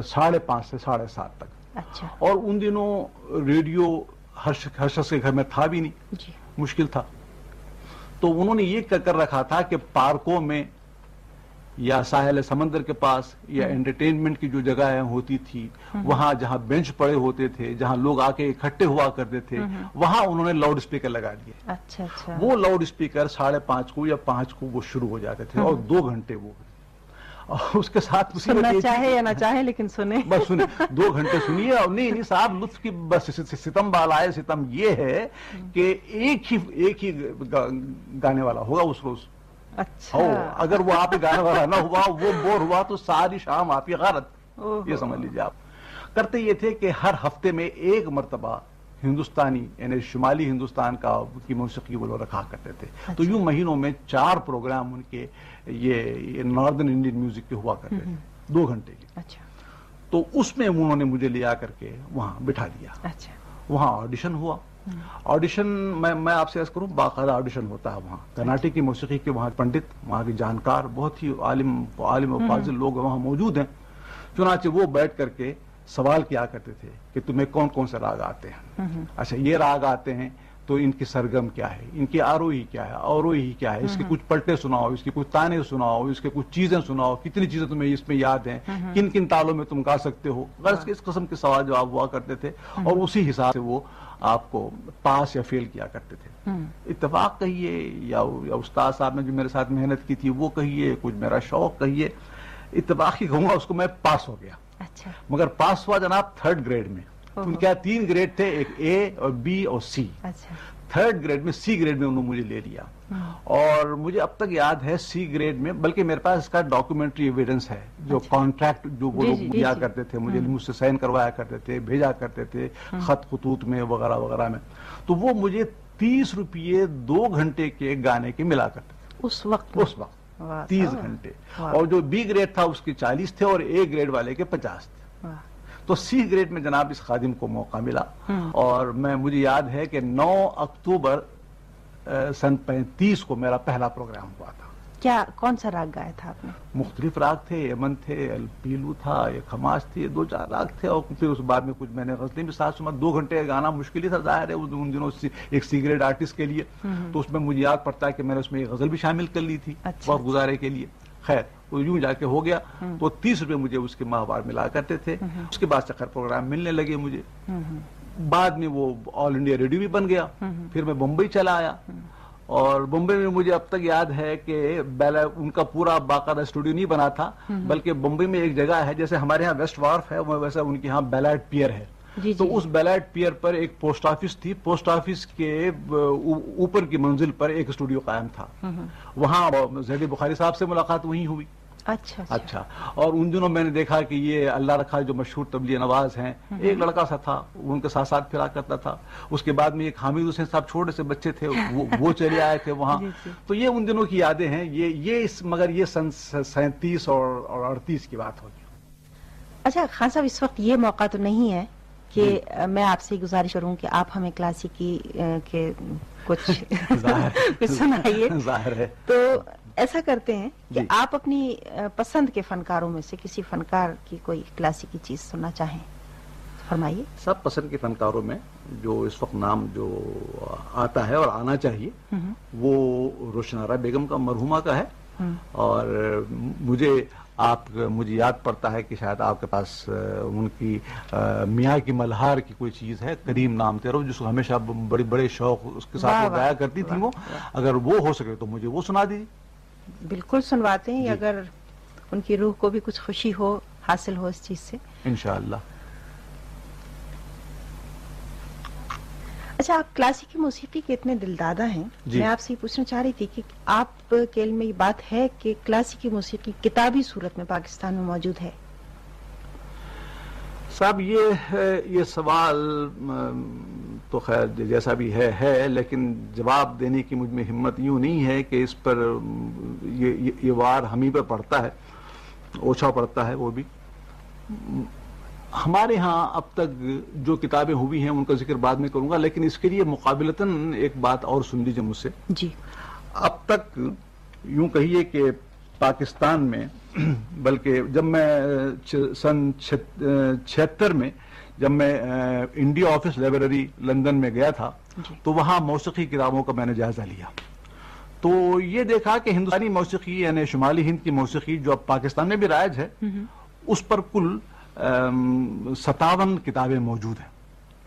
ساڑھے پانچ سے ساڑھے سات تک۔
اچھا۔
اور ان دنوں ریڈیو ہر شخص کے گھر میں تھا بھی نہیں۔
جی۔
مشکل تھا۔ تو انہوں نے یہ کر رکھا تھا کہ پارکوں میں یا ساحل سمندر کے پاس یا انٹرٹینمنٹ کی جو جگہیں ہوتی تھی وہاں جہاں بینچ پڑے ہوتے تھے جہاں لوگ آ کے اکٹھے ہوا کرتے تھے وہاں انہوں نے لاؤڈ اسپیکر لگا دیے۔
اچھا اچھا۔
وہ لاؤڈ اسپیکر ساڑھے پانچ کو یا پانچ کو وہ شروع ہو جاتے تھے اور دو گھنٹے وہ۔ اور اس کے ساتھ
سننا چاہے یا نہ چاہے لیکن سنیں۔
بس سنیں۔ دو گھنٹے سنیے۔ اور نہیں نہیں صاحب لطف کی بس ستم بالائے ستم یہ ہے کہ ایک ہی ایک ہی گا- گانے والا ہوگا اس روز۔
اچھا۔
اگر وہ آپ والا نہ ہوا وہ بور ہوا تو ساری شام آپ کی غارت۔ یہ سمجھ لیجیے آپ۔ کرتے یہ تھے کہ ہر ہفتے میں ایک مرتبہ ہندوستانی یعنی شمالی ہندوستان کا کی موسیقی وہ لوگ رکھا کرتے تھے۔ تو یوں مہینوں میں چار پروگرام ان کے یہ ناردرن انڈین میوزک کے ہوا کرتے تھے۔ دو گھنٹے کے۔
اچھا۔
تو اس میں انہوں نے مجھے لیا کر کے وہاں بٹھا دیا۔
اچھا۔
وہاں آڈیشن ہوا۔ آڈیشن میں میں آپ سے عرض کروں باقاعدہ آڈیشن ہوتا ہے وہاں۔ کرناٹک کی موسیقی کے وہاں پنڈت وہاں کے جانکار بہت ہی عالم عالم و فاضل لوگ وہاں موجود ہیں۔ چنانچہ وہ بیٹھ کر کے سوال کیا کرتے تھے کہ تمہیں کون کون سے راگ آتے ہیں؟ اچھا یہ راگ آتے ہیں تو ان کی سرگم کیا ہے؟ ان کی آروہی کیا ہے؟ اوروہی کیا ہے؟ اس کے کچھ پلٹے سناؤ اس کے کچھ تانے سناؤ اس کے کچھ چیزیں سناؤ۔ کتنی چیزیں تمہیں اس میں یاد ہیں؟ کن کن تالوں میں تم گا سکتے ہو؟ غرض کے اس قسم کے سوال جواب ہوا کرتے تھے اور اسی حساب سے وہ آپ کو پاس یا فیل کیا کرتے تھے۔ اتفاق کہیے یا یا استاد صاحب نے جو میرے ساتھ محنت کی تھی وہ کہیے کچھ میرا شوق کہیے۔ اتفاق ہی کہوں گا اس کو میں پاس ہو گیا۔
اچھا۔
مگر پاس ہوا جناب تھرڈ گریڈ میں۔ ان کے یہاں تین گریڈ تھے ایک اے اور بی اور سی
اچھا۔
تھرڈ گریڈ میں سی گریڈ میں انہوں نے مجھے لے لیا۔ اور مجھے اب تک یاد ہے سی گریڈ میں بلکہ میرے پاس اس کا ڈاکومنٹری ایویڈنس ہے جو کانٹریکٹ جو وہ
جی،
لوگ
جی،
دیا
جی۔
کرتے تھے مجھے مجھ سے سائن کروایا کرتے تھے بھیجا کرتے تھے خط خطوط میں وغیرہ وغیرہ میں۔ تو وہ مجھے تیس روپیے دو گھنٹے کے گانے کے ملا کرتے تھے۔
اس وقت؟
اس وقت۔ تیس گھنٹے۔ اور جو بی گریڈ تھا اس کے چالیس تھے اور اے گریڈ والے کے پچاس تھے۔ تو سی گریڈ میں جناب اس خادم کو موقع ملا۔ اور میں مجھے یاد ہے کہ نو اکتوبر سن پینتیس کو میرا پہلا پروگرام ہوا تھا۔
کیا کون سا راگ گایا تھا آپ نے؟
مختلف راگ تھے یمن تھے پیلو تھا ایک خماس تھے دو چار راگ تھے۔ اور پھر اس بعد میں کچھ میں نے غزلیں بھی ساتھ سنا دو گھنٹے گانا مشکل ہی تھا ظاہر ہے ان دنوں ایک سیگریٹ آرٹسٹ کے لیے۔ تو اس میں مجھے یاد پڑتا ہے کہ میں نے اس میں ایک غزل بھی شامل کر لی تھی
اچھا۔
وقت گزارے کے لیے۔ خیر وہ یوں جا کے ہو گیا۔ تو تیس روپے مجھے اس کے ماہوار ملا کرتے تھے۔ اس کے بعد چکر پروگرام ملنے لگے مجھے۔ بعد میں وہ آل انڈیا ریڈیو بھی بن گیا۔ پھر میں بمبئی چلا آیا۔ اور بمبئی میں مجھے اب تک یاد ہے کہ ان کا پورا باقاعدہ اسٹوڈیو نہیں بنا تھا بلکہ بمبئی میں ایک جگہ ہے جیسے ہمارے یہاں ویسٹ وارف ہے وہ ویسے ان کے یہاں بیلائٹ پیئر ہے۔
جی،
تو
جی۔
اس بیلائٹ پیئر پر ایک پوسٹ آفس تھی۔ پوسٹ آفس کے او- اوپر کی منزل پر ایک اسٹوڈیو قائم تھا۔ وہاں زید بخاری صاحب سے ملاقات وہیں ہوئی۔
اچھا اچھا۔
اچھا۔ اور ان دنوں میں نے دیکھا کہ یہ اللہ رکھا جو مشہور تبلیغ نواز ہیں ایک لڑکا سا تھا وہ ان کے ساتھ ساتھ پھرا کرتا تھا۔ اس کے بعد میں ایک حامد حسین صاحب چھوٹے سے بچے تھے وہ- چلے آئے تھے وہاں۔
جی، جی۔
تو یہ ان دنوں کی یادیں ہیں یہ یہ اس مگر یہ سن سینتیس اور اڑتیس کی بات ہوگی۔
اچھا خان صاحب اس وقت یہ موقع تو نہیں ہے کہ اہ، میں آپ سے گزارش کروں کہ آپ ہمیں کلاسیکی کے کچھ سنائیے۔ تو ایسا کرتے ہیں کہ
جی۔
آپ اپنی پسند کے فنکاروں میں سے کسی فنکار کی کوئی کلاسیکی چیز سننا چاہیں۔ فرمائیے۔
سب پسند کے فنکاروں میں جو اس وقت نام جو آتا ہے اور آنا چاہیے وہ روشنارا بیگم کا مرحومہ کا ہے۔ اور مجھے آپ مجھے یاد پڑتا ہے کہ شاید آپ کے پاس ان کی میاں کی ملہار کی کوئی چیز ہے کریم نام تیرو جس کو ہمیشہ بڑی بڑے شوق اس کے ساتھ گایا کرتی تھی وہ۔ اگر وہ ہو سکے تو مجھے وہ سنا دیجیے۔
بالکل سنواتے ہیں
جی۔
اگر ان کی روح کو بھی کچھ خوشی ہو حاصل ہو اس چیز سے
انشاءاللہ
اچھا آپ کلاسیکی موسیقی کے اتنے دلدادہ ہیں
جی۔
میں آپ سے یہ پوچھنا چاہ رہی تھی کہ آپ کے علم میں یہ بات ہے کہ کلاسیکی موسیقی کتابی صورت میں پاکستان میں موجود ہے
صاحب یہ یہ سوال تو خیر جیسا بھی ہے ہے لیکن جواب دینے کی مجھ میں ہمت یوں نہیں ہے کہ اس پر یہ یہ- وار ہم ہی پر پڑتا ہے اوچھا پڑتا ہے وہ بھی۔ ہمارے ہاں اب تک جو کتابیں ہوئی ہیں ان کا ذکر بعد میں کروں گا لیکن اس کے لیے مقابلتاً ایک بات اور سن لیجیے مجھ سے۔
جی۔
اب تک یوں کہیے کہ پاکستان میں بلکہ جب میں سن چھہتر میں جب میں انڈیا آفس لائبریری لندن میں گیا تھا
جی۔
تو وہاں موسیقی کتابوں کا میں نے جائزہ لیا۔ تو یہ دیکھا کہ ہندوستانی موسیقی یعنی شمالی ہند کی موسیقی جو اب پاکستان میں بھی رائج ہے اس پر کل ستاون کتابیں موجود ہیں۔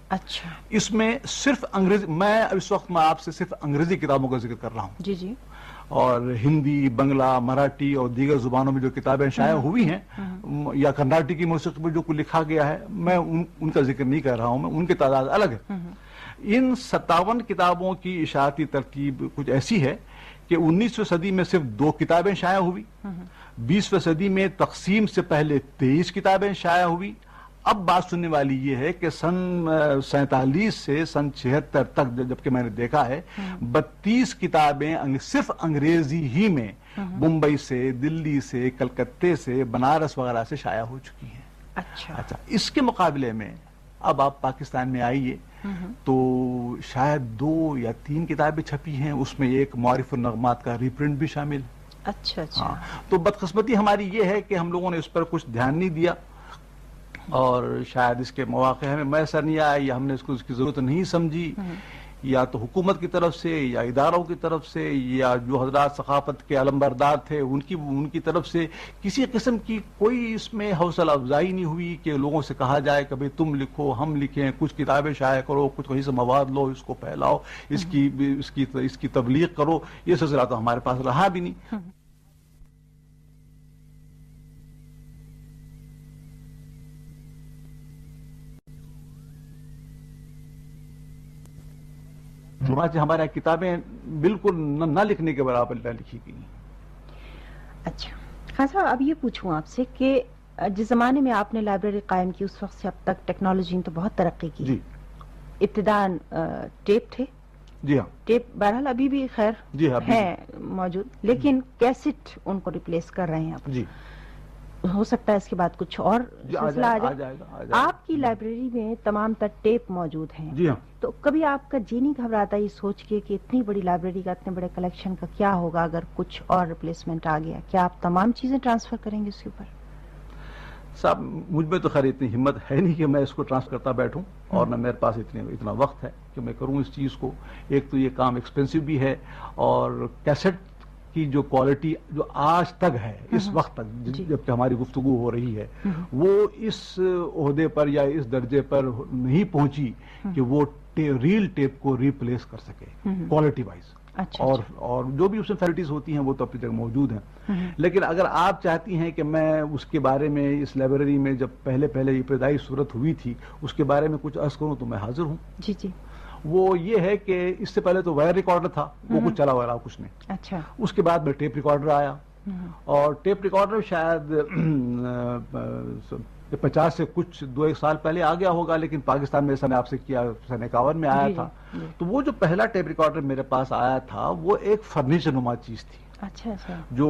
اچھا۔
اس میں صرف انگریزی میں اس وقت میں آپ سے صرف انگریزی کتابوں کا ذکر کر رہا ہوں۔
جی جی۔
اور ہندی بنگلہ مراٹھی اور دیگر زبانوں میں جو کتابیں شائع ہوئی ہیں م- یا کرناٹک کی موسیقی میں جو کچھ لکھا گیا ہے میں ان ان کا ذکر نہیں کر رہا ہوں میں ان کی تعداد الگ ہے۔ ان ستاون کتابوں کی اشاعتی ترتیب کچھ ایسی ہے کہ انیسویں صدی میں صرف دو کتابیں شائع ہوئی بیسویں صدی میں تقسیم سے پہلے تیئیس کتابیں شائع ہوئی اب بات سننے والی یہ ہے کہ سن سینتالیس سے سن چھہتر تک جب- جبکہ میں نے دیکھا ہے بتیس کتابیں صرف انگریزی ہی میں ممبئی سے دلی سے کلکتے سے بنارس وغیرہ سے شائع ہو چکی ہیں۔
اچھا۔
اچھا اس کے مقابلے میں اب آپ پاکستان میں آئیے تو شاید دو یا تین کتابیں چھپی ہیں اس میں ایک معرف النغمات کا ریپرنٹ بھی شامل ہے۔
اچھا اچھا۔
ہاں تو بدقسمتی ہماری یہ ہے کہ ہم لوگوں نے اس پر کچھ دھیان نہیں دیا۔ اور شاید اس کے مواقع ہمیں میسر نہیں آئے، یا ہم نے اس کو اس کی ضرورت نہیں سمجھی، یا تو حکومت کی طرف سے، یا اداروں کی طرف سے، یا جو حضرات ثقافت کے علمبردار تھے، ان کی ان کی طرف سے کسی قسم کی کوئی اس میں حوصلہ افزائی نہیں ہوئی کہ لوگوں سے کہا جائے کہ بھائی تم لکھو، ہم لکھیں، کچھ کتابیں شائع کرو، کچھ کہیں سے مواد لو، اس کو پھیلاؤ، اس کی اس کی اس کی تبلیغ کرو، یہ سلسلہ تو ہمارے پاس رہا بھی نہیں۔ چنانچہ ہمارے کتابیں بالکل نہ لکھنے کے برابر نہ لکھی گئی
اچھا۔ خان صاحب اب یہ پوچھوں آپ سے کہ جس زمانے میں آپ نے لائبریری قائم کی اس وقت سے اب تک ٹیکنالوجی نے تو بہت ترقی کی۔
جی۔
ابتدان ٹیپ تھے۔
جی ہاں۔
ٹیپ بہرحال ابھی بھی خیر
جی ہاں
موجود لیکن کیسٹ ان کو ریپلیس کر رہے ہیں اب
جی۔
ہو سکتا ہے اس کے بعد کچھ اور
جی
سلسلہ آ
جائے
آپ کی لائبریری میں تمام تر ٹیپ موجود ہیں۔
جی ہاں۔
تو کبھی آپ کا جی نہیں گھبراتا یہ سوچ کے کہ اتنی بڑی لائبریری کا اتنے بڑے کلیکشن کا کیا ہوگا اگر کچھ اور ریپلیسمنٹ آ گیا؟ کیا آپ تمام چیزیں ٹرانسفر کریں گے اس کے اوپر؟
صاحب مجھ میں تو خیر اتنی ہمت ہے نہیں کہ میں اس کو ٹرانسفر کرتا بیٹھوں اور نہ میرے پاس اتنے اتنا وقت ہے کہ میں کروں اس چیز کو۔ ایک تو یہ کام ایکسپینسو بھی ہے اور کیسٹ کی جو کوالٹی جو آج تک ہے اس وقت تک
جی۔
جبکہ ہماری گفتگو ہو رہی ہے وہ اس عہدے پر یا اس درجے پر نہیں پہنچی کہ وہ ریل ٹیپ کو ریپلیس کر سکے کوالٹی وائز
اچھا
اور اور جو بھی اس میں فیسلٹیز ہوتی ہیں وہ تو اپنی جگہ موجود ہیں۔ لیکن اگر آپ چاہتی ہیں کہ میں اس کے بارے میں اس لائبریری میں جب پہلے پہلے ابتدائی صورت ہوئی تھی اس کے بارے میں کچھ عرض کروں تو میں حاضر ہوں۔
جی جی۔
وہ یہ ہے کہ اس سے پہلے تو وائر ریکارڈر تھا وہ کچھ چلا ہوا رہا کچھ نہیں۔
اچھا۔
اس کے بعد میں ٹیپ ریکارڈر آیا۔ اور ٹیپ ریکارڈر شاید پچاس سے کچھ دو ایک سال پہلے آ گیا ہوگا لیکن پاکستان میں سن آپ سے کیا سن اکاون میں آیا
جی،
تھا۔
جی۔
تو وہ جو پہلا ٹیپ ریکارڈر میرے پاس آیا تھا وہ ایک فرنیچر نما چیز تھی۔
اچھا اچھا۔
جو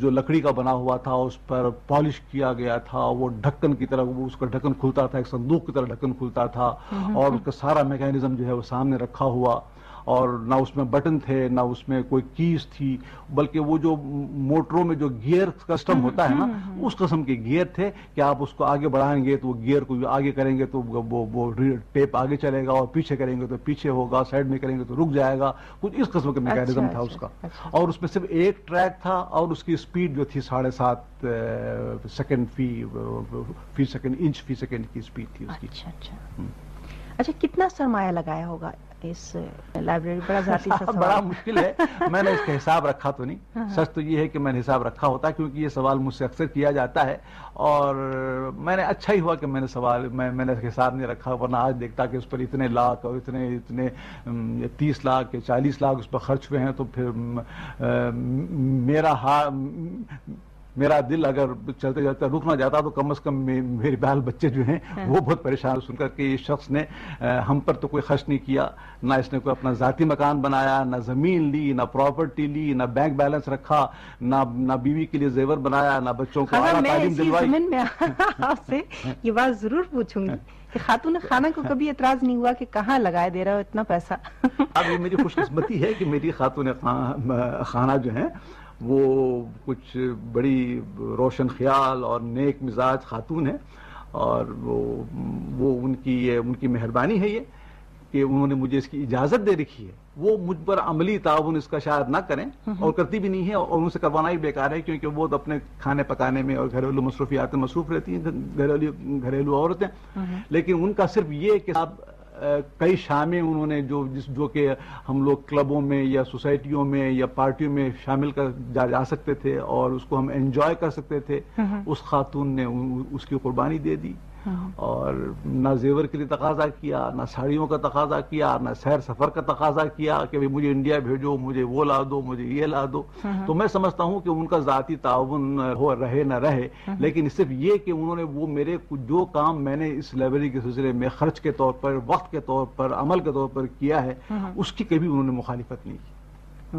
جو لکڑی کا بنا ہوا تھا اس پر پالش کیا گیا تھا وہ ڈھکن کی طرح وہ اس کا ڈھکن کھلتا تھا ایک صندوق کی طرح ڈھکن کھلتا تھا۔ اور اس کا سارا میکینزم جو ہے وہ سامنے رکھا ہوا۔ اور نہ اس میں بٹن تھے نہ اس میں کوئی کیز تھی بلکہ وہ جو موٹروں میں جو گیئر کسٹم ہوتا ہے نا اس قسم کے گیئر تھے کہ آپ اس کو آگے بڑھائیں گے تو وہ گیئر کو آگے کریں گے تو وہ وہ ٹیپ آگے چلے گا اور پیچھے کریں گے تو پیچھے ہوگا سائڈ میں کریں گے تو رک جائے گا کچھ اس قسم کا میکینزم تھا اس کا۔
اچھا،
اور اس میں صرف ایک ٹریک تھا اور اس کی اسپیڈ جو تھی ساڑھے سات سیکنڈ فی فی سیکنڈ انچ فی سیکنڈ کی اسپیڈ تھی اس کی۔
اچھا اچھا۔ اچھا کتنا سرمایہ لگایا ہوگا اس لائبریری؟ بڑا ذاتی
بڑا مشکل ہے۔ میں نے اس کا حساب رکھا تو نہیں۔ سچ تو یہ ہے کہ میں نے حساب رکھا ہوتا کیونکہ یہ سوال مجھ سے اکثر کیا جاتا ہے۔ اور میں نے اچھا ہی ہوا کہ میں نے سوال میں میں نے حساب نہیں رکھا ورنہ آج دیکھتا کہ اس پر اتنے لاکھ اور اتنے اتنے تیس لاکھ چالیس لاکھ اس پر خرچ ہوئے ہیں تو پھر میرا ہا میرا دل اگر چلتے چلتے رک نہ جاتا تو کم از کم میرے بال بچے جو ہیں وہ بہت پریشان سن کر کہ اس شخص نے ہم پر تو کوئی خرچ نہیں کیا نہ اس نے کوئی اپنا ذاتی مکان بنایا نہ زمین لی نہ پراپرٹی لی نہ بینک بیلنس رکھا نہ نہ بیوی کے لیے زیور بنایا نہ بچوں کو تعلیم دلوائی۔
میں آپ سے یہ بات ضرور پوچھوں گی کہ خاتون خانہ کو کبھی اعتراض نہیں ہوا کہ کہاں لگائے دے رہا ہو اتنا پیسہ؟
اب یہ میری خوش قسمتی ہے کہ میری خاتون خان- خانہ جو ہیں وہ کچھ بڑی روشن خیال اور نیک مزاج خاتون ہیں اور وہ وہ ان کی یہ ان کی مہربانی ہے یہ کہ انہوں نے مجھے اس کی اجازت دے رکھی ہے۔ وہ مجھ پر عملی تعاون اس کا شاید نہ کریں اور کرتی بھی نہیں ہے اور ان سے کروانا ہی بیکار ہے کیونکہ وہ تو اپنے کھانے پکانے میں اور گھریلو مصروفیات میں مصروف رہتی ہیں گھریلو گھریلو عورتیں۔ لیکن ان کا صرف یہ کہ آپ کئی شامیں انہوں نے جو جس جو کہ ہم لوگ کلبوں میں یا سوسائٹیوں میں یا پارٹیوں میں شامل کر جا جا سکتے تھے اور اس کو ہم انجوائے کر سکتے تھے اس خاتون نے اس کی قربانی دے دی۔ اور نہ زیور کے لیے تقاضا کیا نہ ساڑیوں کا تقاضا کیا نہ سیر سفر کا تقاضا کیا کہ بھی مجھے انڈیا بھیجو مجھے وہ لا دو مجھے یہ لا دو۔ تو میں سمجھتا ہوں کہ ان کا ذاتی تعاون ہو رہے نہ رہے۔ لیکن صرف یہ کہ انہوں نے وہ میرے جو کام میں نے اس لائبریری کے سلسلے میں خرچ کے طور پر وقت کے طور پر عمل کے طور پر کیا ہے اس کی کبھی انہوں نے مخالفت نہیں کی۔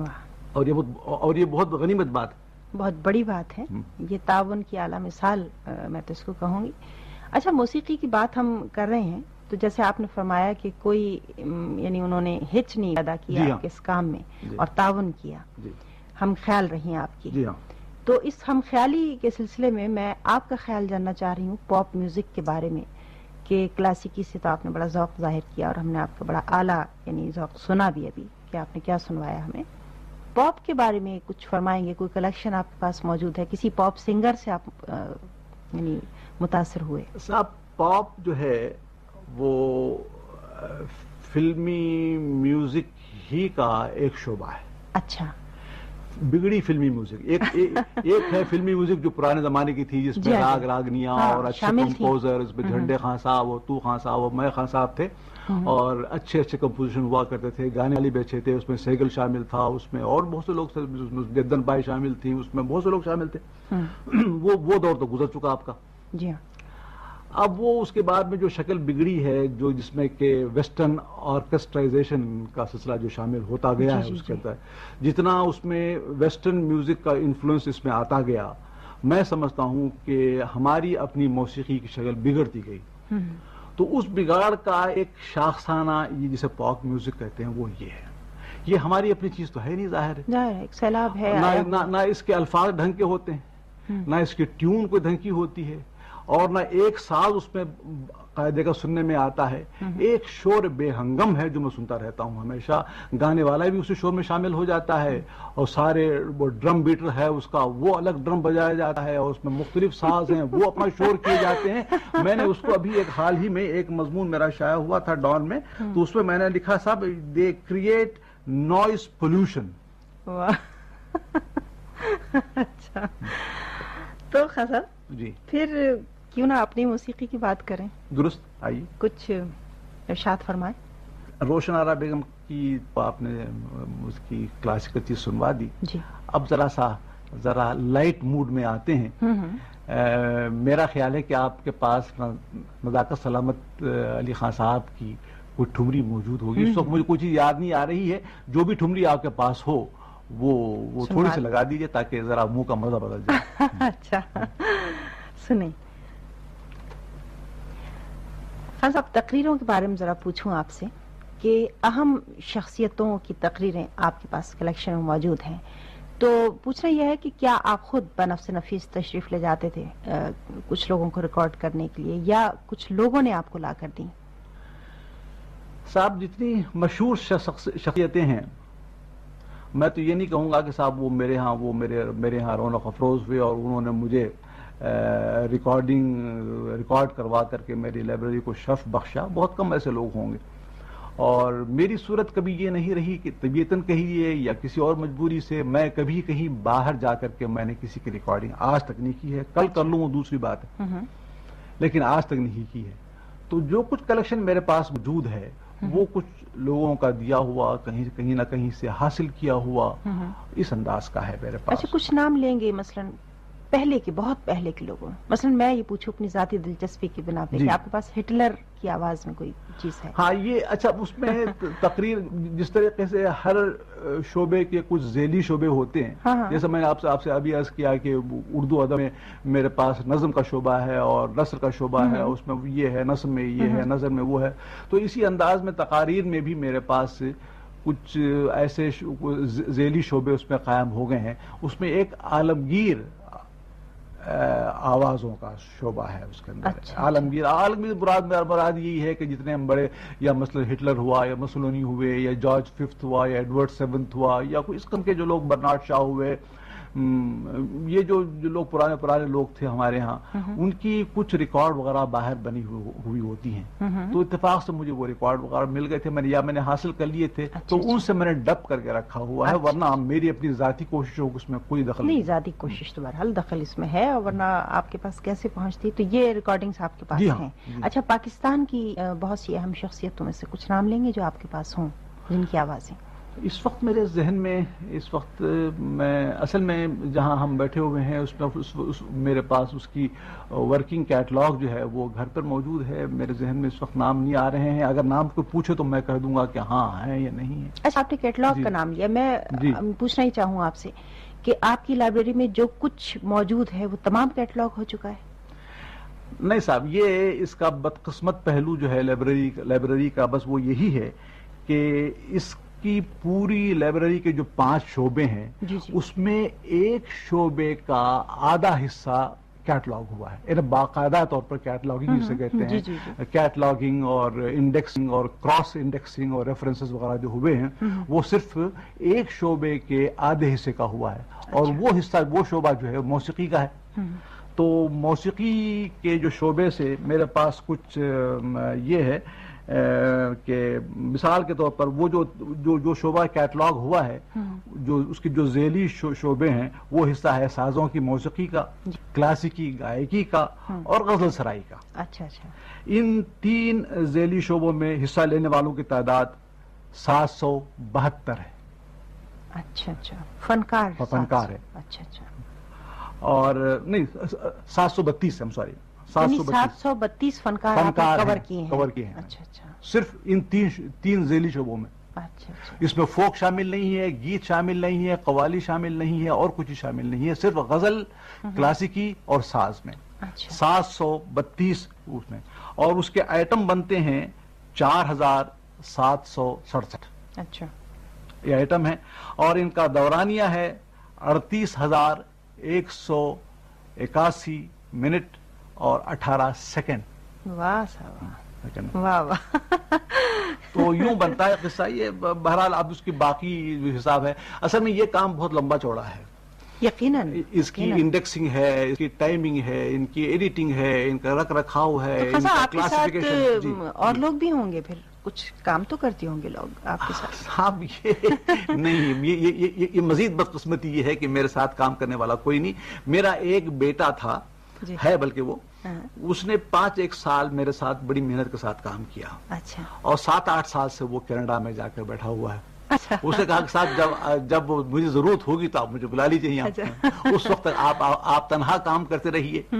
اور یہ بہت اور یہ بہت غنیمت بات ہے۔
بہت بڑی بات ہے۔ یہ تعاون کی اعلیٰ مثال میں تو اس کو کہوں گی۔ اچھا موسیقی کی بات ہم کر رہے ہیں۔ تو جیسے آپ نے فرمایا کہ کوئی یعنی انہوں نے ہچ نہیں ادا کیا
جی ہاں۔
آپ کے اس کام میں
جی۔
اور تعاون کیا۔
جی۔
ہم خیال رہی ہیں آپ کی۔
ہاں۔
تو اس ہم خیالی کے سلسلے میں میں آپ کا خیال جاننا چاہ رہی ہوں پاپ میوزک کے بارے میں کہ کلاسیکی سے تو آپ نے بڑا ذوق ظاہر کیا اور ہم نے آپ کا بڑا اعلیٰ یعنی ذوق سنا بھی ابھی کہ آپ نے کیا سنوایا ہمیں۔ پاپ کے بارے میں کچھ فرمائیں گے؟ کوئی کلیکشن آپ کے پاس موجود ہے؟ کسی پاپ سنگر سے آپ یعنی متاثر ہوئے۔
صاحب پاپ جو ہے وہ فلمی میوزک ہی کا ایک شعبہ ہے۔
اچھا۔
بگڑی فلمی میوزک۔ ایک ایک ہے فلمی میوزک جو پرانے زمانے کی تھی جس میں
جی ہاں جی۔
راگ راگنیاں
ہاں،
اور اچھے۔ کمپوزر اس میں جھنڈے خان صاحب اور تو خان صاحب اور میں خان صاحب تھے۔ اور اچھے اچھے کمپوزیشن ہوا کرتے تھے۔ گانے والی بھی اچھے تھے اس میں سیگل شامل تھا اس میں اور بہت سے لوگ جدن بائی شامل تھی اس میں بہت سے لوگ شامل تھے۔ وہ دور تو گزر چکا آپ کا۔
جی ہاں۔
اب وہ اس کے بعد میں جو شکل بگڑی ہے جو جس میں کہ ویسٹرن آرکسٹرائزیشن کا سلسلہ جو شامل ہوتا گیا
جی،
ہے
جی،
اس
جی۔
کے اندر۔ جتنا اس میں ویسٹرن میوزک کا انفلوئنس اس میں آتا گیا میں سمجھتا ہوں کہ ہماری اپنی موسیقی کی شکل بگڑتی گئی۔ تو اس بگاڑ کا ایک شاخسانہ یہ جسے پاک میوزک کہتے ہیں وہ یہ ہے۔ یہ ہماری اپنی چیز تو ہے نہیں ظاہر ہے۔
سیلاب ہے
نہ, اس کے الفاظ ڈھنگ کے ہوتے ہیں نہ اس کی ٹیون کوئی ڈھنگ کی ہوتی ہے۔ اور نہ ایک ساز اس میں قاعدے کا سننے میں آتا ہے۔ ایک شور بے ہنگم ہے جو میں سنتا رہتا ہوں ہمیشہ۔ گانے والا بھی اسی شور میں شامل ہو جاتا ہے اور سارے وہ ڈرم بیٹر ہے اس کا وہ الگ ڈرم بجایا جاتا ہے اور اس میں مختلف ساز ہیں وہ اپنا شور کیے جاتے ہیں۔ میں نے اس کو ابھی ایک حال ہی میں ایک مضمون میرا شائع ہوا تھا ڈان میں۔ تو اس میں میں نے لکھا صاحب دے کریٹ نوائز پولوشن
اچھا۔ تو خاصا
جی۔
پھر کیوں نہ اپنی موسیقی کی بات کریں؟
درست آئیے۔
کچھ ارشاد فرمائیں۔
روشن آرا بیگم کی آپ نے اس کی کلاسیکل چیز سنوا دی۔
جی۔
اب ذرا سا ذرا لائٹ موڈ میں آتے ہیں۔ میرا خیال ہے کہ آپ کے پاس نزاکت سلامت علی خان صاحب کی کوئی ٹھمری موجود ہوگی۔ اس وقت مجھے کوئی چیز یاد نہیں آ رہی ہے۔ جو بھی ٹھمری آپ کے پاس ہو وہ تھوڑی سی۔ لگا دیجیے تاکہ ذرا منہ کا مزہ بدل جائے۔
اچھا۔ سنیں۔ خان صاحب تقریروں کے بارے میں ذرا پوچھوں آپ سے کہ اہم شخصیتوں کی تقریریں آپ کے پاس کلیکشن میں موجود ہیں۔ تو پوچھنا یہ ہے کہ کیا آپ خود بنفس نفیس تشریف لے جاتے تھے آ، کچھ لوگوں کو ریکارڈ کرنے کے لیے یا کچھ لوگوں نے آپ کو لا کر دی؟
صاحب جتنی مشہور شخصیتیں ہیں میں تو یہ نہیں کہوں گا کہ صاحب وہ میرے ہاں وہ میرے میرے ہاں رونق افروز ہوئے اور انہوں نے مجھے ریکارڈنگ ریکارڈ کروا کر کے میری لائبریری کو شف بخشا۔ بہت کم ایسے لوگ ہوں گے۔ اور میری صورت کبھی یہ نہیں رہی کہ طبیعتاً کہیے یا کسی اور مجبوری سے میں کبھی کہیں باہر جا کر کے میں نے کسی کی ریکارڈنگ آج تک نہیں کی ہے۔ کل کر لوں وہ دوسری بات ہے۔ لیکن آج تک نہیں کی ہے۔ تو جو کچھ کلیکشن میرے پاس موجود ہے وہ کچھ لوگوں کا دیا ہوا کہیں کہیں نہ کہیں سے حاصل کیا ہوا اس انداز کا ہے میرے پاس۔
اچھا کچھ نام لیں گے مثلا پہلے کے بہت پہلے کے لوگوں مثلا میں یہ پوچھوں اپنی ذاتی دلچسپی کی بنا پہ
جی۔
کہ آپ کے پاس ہٹلر کی آواز میں کوئی چیز ہے؟
ہاں یہ اچھا اس میں تقریر جس طریقے سے ہر شعبے کے کچھ ذیلی شعبے ہوتے ہیں۔
ہاں، ہاں۔
جیسے میں نے آپ سے آپ سے ابھی عرض کیا کہ اردو ادب میں میرے پاس نظم کا شعبہ ہے اور نثر کا شعبہ ہے۔ اس میں یہ ہے نظم میں یہ ہے نظر میں وہ ہے۔ تو اسی انداز میں تقاریر میں بھی میرے پاس کچھ ایسے ذیلی شعبے اس میں قائم ہو گئے ہیں۔ اس میں ایک عالمگیر آوازوں کا شعبہ ہے اس کے اندر۔
اچھا،
عالمگیر عالمگیر مراد مراد یہی ہے کہ جتنے ہم بڑے یا مثلا ہٹلر ہوا یا مسلونی ہوئے یا جارج ففتھ ہوا یا ایڈورڈ سیونتھ ہوا یا کوئی اس قسم کے جو لوگ برنارڈ شاہ ہوئے یہ جو لوگ پرانے پرانے لوگ تھے ہمارے ہاں ان کی کچھ ریکارڈ وغیرہ باہر بنی ہوئی ہوتی ہیں۔ تو اتفاق سے مجھے وہ ریکارڈ وغیرہ مل گئے تھے میں نے یا میں نے حاصل کر لیے تھے۔ تو
اچھا،
ان سے میں نے ڈب کر کے رکھا ہوا ہے ورنہ میری اپنی ذاتی کوششوں کو اس میں کوئی دخل
نہیں ذاتی کوشش تو بہرحال دخل اس میں ہے ورنہ آپ کے پاس کیسے پہنچتی؟ تو یہ ریکارڈنگز آپ کے پاس
جی ہاں،
ہیں۔
جی۔
اچھا پاکستان کی بہت سی اہم شخصیتوں میں سے کچھ نام لیں گے جو آپ کے پاس ہوں جن کی آوازیں۔
اس وقت میرے ذہن میں اس وقت میں اصل میں جہاں ہم بیٹھے ہوئے ہیں اس میں اس, میرے پاس اس کی ورکنگ کیٹلاگ جو ہے وہ گھر پر موجود ہے۔ میرے ذہن میں اس وقت نام نہیں آ رہے ہیں۔ اگر نام کو پوچھے تو میں کہہ دوں گا کہ ہاں ہیں یا نہیں ہیں۔
اچھا آپ نے کیٹلاگ
جی۔
کا نام لیا۔ میں
جی۔
پوچھنا ہی چاہوں آپ سے کہ آپ کی لائبریری میں جو کچھ موجود ہے وہ تمام کیٹلاگ ہو چکا ہے؟
نہیں صاحب یہ اس کا بدقسمت پہلو جو ہے لائبریری لائبریری کا بس وہ یہی ہے کہ اس کی پوری لائبریری کے جو پانچ شعبے ہیں
جی جی۔
اس میں ایک شعبے کا آدھا حصہ کیٹلاگ ہوا ہے یعنی باقاعدہ طور پر کیٹلاگنگ جسے کہتے
جی، جی،
ہیں کیٹلاگنگ اور انڈیکسنگ اور کراس انڈیکسنگ اور ریفرنسز وغیرہ جو ہوئے ہیں وہ صرف ایک شعبے کے آدھے حصے کا ہوا ہے۔ اور
اچھا۔
وہ حصہ وہ شعبہ جو ہے موسیقی کا ہے۔ تو موسیقی کے جو شعبے سے میرے پاس کچھ یہ ہے کہ مثال کے طور پر وہ جو جو جو شعبہ کیٹلاگ ہوا ہے جو اس کی جو ذیلی شعبے ہیں وہ حصہ ہے سازوں کی موسیقی کا کلاسیکی گائکی کا اور غزل سرائی کا۔
اچھا اچھا۔
ان تین ذیلی شعبوں میں حصہ لینے والوں کی تعداد سات سو بہتر ہے۔
اچھا اچھا۔ فنکار
فنکار ہے۔
اچھا اچھا۔
اور نہیں سات سو بتیس ہم سوری۔ سات
یعنی
سو
سات
بتیس
سو بتیس فنکار کور کیے ہیں۔ اچھا اچھا۔
صرف ان تین تین ذیلی شعبوں میں۔
اچھا
اس میں فوک شامل نہیں ہے گیت شامل نہیں ہے قوالی شامل نہیں ہے اور کچھ شامل نہیں ہے صرف غزل کلاسیکی اور ساز میں۔ سات سو بتیس اس میں۔ اور اس کے آئٹم بنتے ہیں چار ہزار سات سو سڑسٹھ۔
اچھا۔
یہ آئٹم ہے اور ان کا دورانیہ ہے اڑتیس ہزار ایک سو اکاسی منٹ۔ اور اٹھارہ سیکنڈ۔
واہ
تو یوں بنتا ہے قصہ۔ یہ بہرحال اب اس کی باقی حساب ہے۔ اصل میں یہ کام بہت لمبا چوڑا ہے۔
یقیناً
اس کی۔ انڈیکسنگ ہے اس کی ٹائمنگ ہے ان کی ایڈیٹنگ ہے ان کا رکھ رکھاؤ ہے جی،
اور۔ لوگ بھی ہوں گے پھر۔ کچھ کام تو کرتے ہوں گے لوگ آپ کے ساتھ۔
صاحب یہ نہیں یہ- یہ یہ- یہ مزید بدقسمتی یہ ہے کہ میرے ساتھ کام کرنے والا کوئی نہیں۔ میرا ایک بیٹا تھا
جی۔
ہے بلکہ وہ۔ اس نے پانچ ایک سال میرے ساتھ بڑی محنت کے ساتھ کام کیا۔
اچھا۔
اور سات آٹھ سال سے وہ کینیڈا میں جا کر بیٹھا ہوا ہے۔
اچھا۔
اس نے کہا کہ صاحب جب جب مجھے ضرورت ہوگی تو آپ مجھے بلا لیجیے یہاں۔
اچھا۔
اس وقت تک آپ آپ تنہا کام کرتے رہیے۔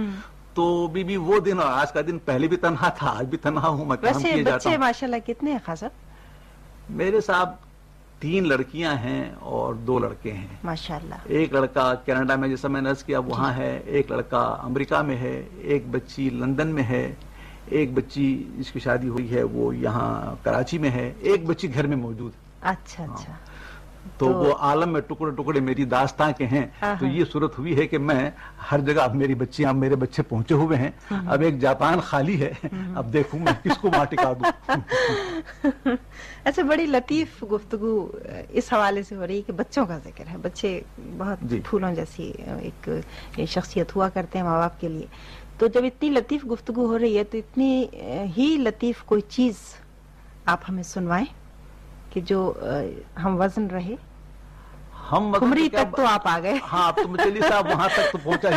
تو بی بی وہ دن اور آج کا دن پہلے بھی تنہا تھا آج بھی تنہا ہوں میں کام کیے جاتا ہوں۔
ماشاء اللہ کتنے ہیں خاصا؟
میرے صاحب تین لڑکیاں ہیں اور دو لڑکے ہیں۔
ماشاء اللہ
ایک لڑکا کینیڈا میں جیسا میں نے کیا وہاں ہے۔ ایک لڑکا امریکہ میں ہے۔ ایک بچی لندن میں ہے۔ ایک بچی جس کی شادی ہوئی ہے وہ یہاں کراچی میں ہے۔ ایک بچی گھر میں موجود ہے۔
اچھا اچھا۔
تو وہ عالم میں ٹکڑے ٹکڑے میری داستان کے ہیں۔
ہاں،
تو
ہاں۔
یہ صورت ہوئی ہے کہ میں ہر جگہ اب میری بچیاں میرے بچے پہنچے ہوئے ہیں۔ اب ایک جاپان خالی ہے۔ اب دیکھوں میں کس کو وہاں ٹکا دوں۔
اچھا بڑی لطیف گفتگو اس حوالے سے ہو رہی ہے کہ بچوں کا ذکر ہے۔ بچے بہت
جی۔
پھولوں جیسی ایک شخصیت ہوا کرتے ہیں ماں باپ کے لیے۔ تو جب اتنی لطیف گفتگو ہو رہی ہے تو اتنی ہی لطیف کوئی چیز آپ ہمیں سنوائیں؟ کہ جو ہم وزن رہے
ہم
کمری تک تو آپ آ گئے۔
ہاں تو مچلی صاحب وہاں تک تو پہنچا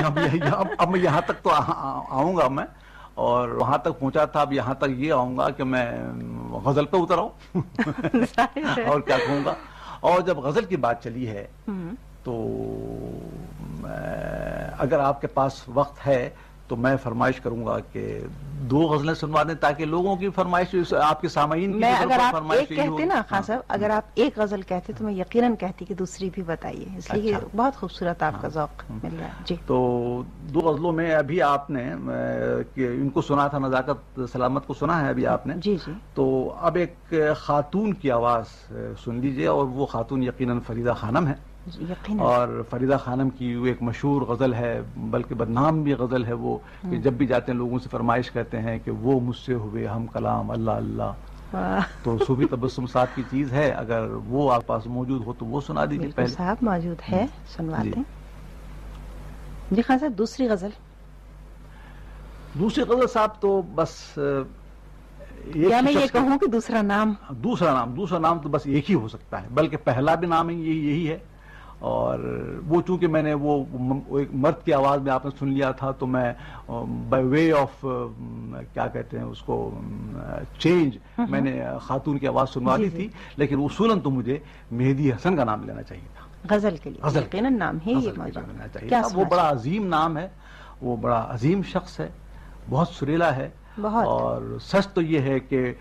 اب میں یہاں تک تو آؤں گا میں اور وہاں تک پہنچا تھا اب یہاں تک یہ آؤں گا کہ میں غزل پہ اتر آؤں۔ اور کیا کہوں گا؟ اور جب غزل کی بات چلی ہے تو اگر آپ کے پاس وقت ہے تو میں فرمائش کروں گا کہ دو غزلیں سنوا دیں تاکہ لوگوں کی فرمائش آپ کے سامعین کی
میں اگر آپ ایک کہتے۔ نا خان
ہاں۔
صاحب اگر آپ ایک غزل کہتے تو میں یقیناً کہتی کہ دوسری بھی بتائیے۔ اس لیے
اچھا۔
بہت خوبصورت آپ کا ذوق مل رہا ہے۔ جی۔
تو دو غزلوں میں ابھی آپ نے ان کو سنا تھا نزاکت سلامت کو سنا ہے ابھی آپ نے۔
جی جی۔
تو اب ایک خاتون کی آواز سن لیجیے اور وہ خاتون یقیناً فریدہ خانم ہے اور فریدہ خانم کی وہ ایک مشہور غزل ہے بلکہ بدنام بھی غزل ہے وہ کہ جب بھی جاتے ہیں لوگوں سے فرمائش کرتے ہیں کہ وہ مجھ سے ہوئے ہم کلام اللہ اللہ۔ تو صوفی تبسم صاحب کی چیز ہے اگر وہ آپ پاس موجود ہو تو وہ سنا دیجیے
صاحب موجود ہے سنوا
جی۔
جی خان صاحب دوسری غزل۔
دوسری غزل صاحب تو بس ا، ایک
یا
ہی
میں یہ کہوں کہ دوسرا نام؟
دوسرا نام دوسرا نام تو بس ایک ہی ہو سکتا ہے بلکہ پہلا بھی نام ہی یہی یہی ہے۔ اور وہ چونکہ میں نے وہ ایک مرد کی آواز میں آپ نے سن لیا تھا تو میں بائی وے آف کیا کہتے ہیں اس کو چینج میں نے خاتون کی آواز سنوا
جی،
دی
جی۔
تھی لیکن اصولاً تو مجھے مہدی حسن کا نام لینا چاہیے تھا۔
غزل کے لیے
غزل
یقیناً نام ہے یہ
کے وہ بڑا عظیم نام ہے وہ بڑا عظیم شخص ہے بہت سریلا ہے۔ اور سچ تو یہ ہے کہ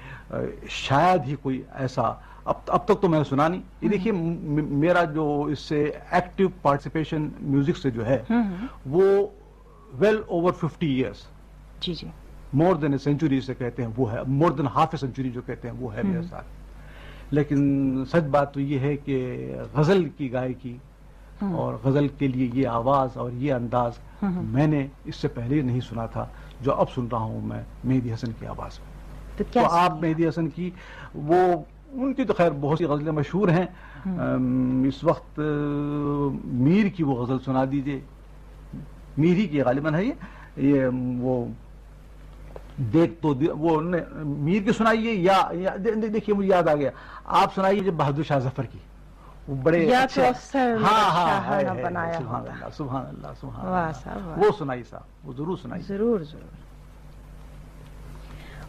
شاید ہی کوئی ایسا اب اب تک تو میں نے سنا نہیں۔ یہ دیکھیے میرا جو اس سے ایکٹیو پارٹیسپیشن میوزک سے جو ہے وہ ویل اوور ففٹی ایئرس
جی جی۔
مور دین اے سینچری سے کہتے ہیں وہ ہے مور دین ہاف اے سینچری جو کہتے ہیں وہ ہے میرے ساتھ۔ لیکن سچ بات تو یہ ہے کہ غزل کی گائکی اور غزل کے لیے یہ آواز اور یہ انداز میں نے اس سے پہلے نہیں سنا تھا جو اب سن رہا ہوں میں مہدی حسن کی آواز۔ میں
تو
آپ مہدی حسن کی وہ ان کی تو خیر بہت سی غزلیں مشہور ہیں۔ اس وقت میر کی وہ غزل سنا دیجیے۔ میر ہی کی غالباً ہے یہ۔ وہ دیکھ تو وہ میر کی سنائیے یا دیکھیے مجھے یاد آ گیا۔ آپ سنائیے جو بہادر شاہ ظفر کی۔ وہ بڑے ہاں ہاں سبحان۔ اللہ سبحان اللہ۔ وہ سنائی صاحب وہ ضرور سنائی
ضرور ضرور۔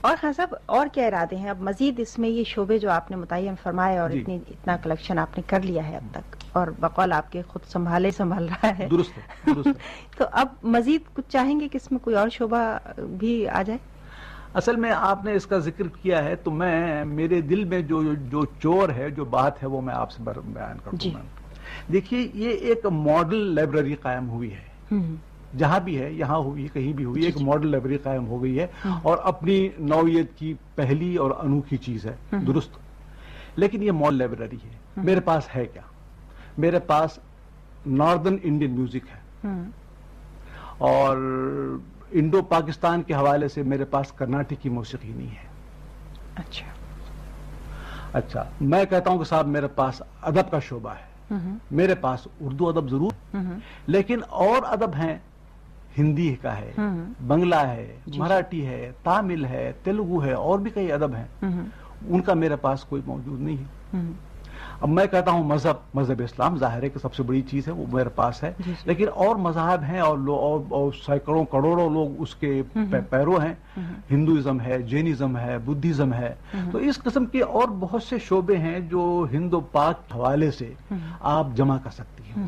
اور خان صاحب اور کیا ارادے ہیں؟ اب مزید اس میں یہ شعبے جو آپ نے متعین فرمائے اور
جی۔
اتنی اتنا کلیکشن آپ نے کر لیا ہے اب تک اور بقول آپ کے خود سنبھالے سنبھال رہا ہے۔
درست
تو اب مزید کچھ چاہیں گے کہ اس میں کوئی اور شعبہ بھی آ جائے؟
اصل میں آپ نے اس کا ذکر کیا ہے تو میں میرے دل میں جو جو چور ہے جو بات ہے وہ میں آپ سے بیان کرتا
جی۔
دیکھیے یہ ایک ماڈل لائبریری قائم ہوئی ہے۔ جہاں بھی ہے یہاں ہوئی کہیں بھی ہوئی
جی،
ایک
جی۔
ماڈل لائبریری قائم ہو گئی ہے اور اپنی نوعیت کی پہلی اور انوکھی چیز ہے درست۔ لیکن یہ ماڈل لائبریری ہے۔ میرے پاس ہے کیا؟ میرے پاس ناردرن انڈین میوزک ہے۔ اور انڈو پاکستان کے حوالے سے میرے پاس کرناٹک کی موسیقی نہیں ہے۔
اچھا۔
اچھا میں کہتا ہوں کہ صاحب میرے پاس ادب کا شعبہ ہے۔ میرے پاس اردو ادب ضرور۔ لیکن اور ادب ہیں ہندی کا ہے
ہم۔
بنگلہ ہے
جی۔
مراٹھی ہے تامل ہے تیلگو ہے اور بھی کئی ادب ہیں۔
ہم،
ان کا میرے پاس کوئی موجود نہیں ہے۔
ہم،
اب میں کہتا ہوں مذہب مذہب اسلام ظاہر ہے کہ سب سے بڑی چیز ہے وہ میرے پاس ہے۔
جی، جی۔
لیکن اور مذاہب ہیں اور لو اور, اور سینکڑوں کروڑوں لوگ اس کے پیرو ہیں۔ ہندوازم ہے جینزم ہے بدھزم ہے۔ تو اس قسم کے اور بہت سے شعبے ہیں جو ہند و پاک حوالے سے آپ جمع کر سکتی ہیں۔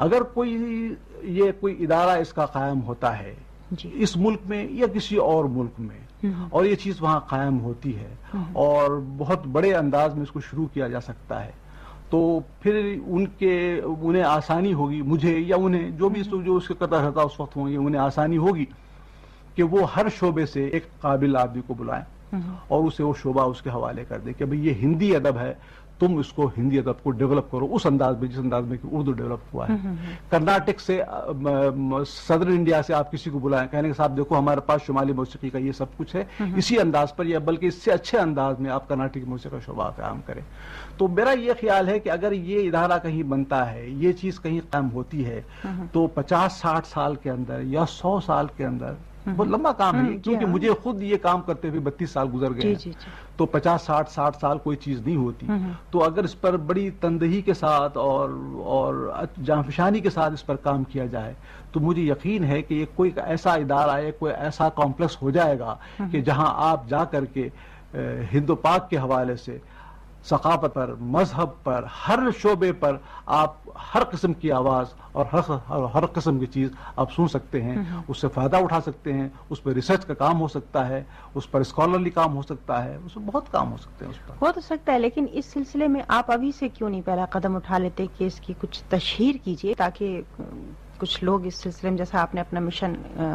اگر کوئی یہ کوئی ادارہ اس کا قائم ہوتا ہے
جی۔
اس ملک میں یا کسی اور ملک میں اور یہ چیز وہاں قائم ہوتی ہے اور بہت بڑے انداز میں اس کو شروع کیا جا سکتا ہے تو پھر ان کے انہیں آسانی ہوگی مجھے یا انہیں جو بھی جو اس کے قطع رہتا اس وقت ہوں گے انہیں آسانی ہوگی کہ وہ ہر شعبے سے ایک قابل آدمی کو بلائیں اور اسے وہ شعبہ اس کے حوالے کر دے کہ بھئی یہ ہندی ادب ہے تم اس کو ہندی ادب کو ڈیولپ کرو اس انداز میں جس انداز میں کہ اردو ڈیولپ ہوا ہے۔ کرناٹک سے صدر انڈیا سے آپ کسی کو بلائیں کہنے کہ صاحب دیکھو ہمارے پاس شمالی موسیقی کا یہ سب کچھ ہے۔ اسی انداز پر یا بلکہ اس سے اچھے انداز میں آپ کرناٹک موسیقی کا شعبہ قائم کریں۔ تو میرا یہ خیال ہے کہ اگر یہ ادارہ کہیں بنتا ہے یہ چیز کہیں قائم ہوتی ہے تو پچاس ساٹھ سال کے اندر یا سو سال کے اندر بہت لمبا کام ہے کیونکہ۔ مجھے خود یہ کام کرتے ہوئے بتیس سال گزر گئے
جی
ہیں۔
جی جی۔
تو پچاس ساٹھ ساٹھ سال کوئی چیز نہیں ہوتی۔ تو اگر اس پر بڑی تندہی کے ساتھ اور اور جانفشانی کے ساتھ اس پر کام کیا جائے تو مجھے یقین ہے کہ یہ کوئی ایسا ادارہ ہے کوئی ایسا کمپلیکس ہو جائے گا کہ جہاں آپ جا کر کے ہند و پاک کے حوالے سے ثقافت پر مذہب پر ہر شعبے پر آپ ہر قسم کی آواز اور ہر ہر, قسم کی چیز آپ سن سکتے ہیں اس سے فائدہ اٹھا سکتے ہیں اس پہ ریسرچ کا کام ہو سکتا ہے اس پر اسکالرلی کام ہو سکتا ہے اس میں بہت کام ہو سکتے ہیں اس پر۔
ہو تو سکتا ہے لیکن اس سلسلے میں آپ ابھی سے کیوں نہیں پہلا قدم اٹھا لیتے کہ اس کی کچھ تشہیر کیجیے تاکہ کچھ لوگ اس سلسلے میں جیسا آپ نے اپنا مشن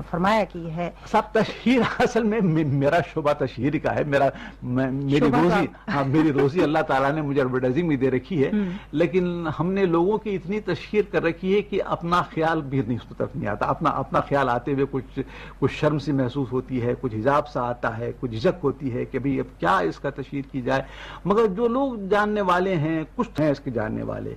فرمایا کہ یہ ہے۔
صاحب تشہیر اصل میں می- میرا شعبہ تشہیر کا ہے۔ میرا میری روزی ہاں میری روزی اللہ تعالیٰ نے مجھے ایڈورٹائزنگ بھی دے رکھی ہے۔ لیکن ہم نے لوگوں کی اتنی تشہیر کر رکھی ہے کہ اپنا خیال بھی نہیں اس طرف نہیں آتا۔ اپنا اپنا خیال آتے ہوئے کچھ کچھ شرم سی محسوس ہوتی ہے کچھ حجاب سا آتا ہے کچھ جھجک ہوتی ہے کہ بھئی اب کیا اس کا تشہیر کی جائے۔ مگر جو لوگ جاننے والے ہیں کچھ ہیں اس کے جاننے والے۔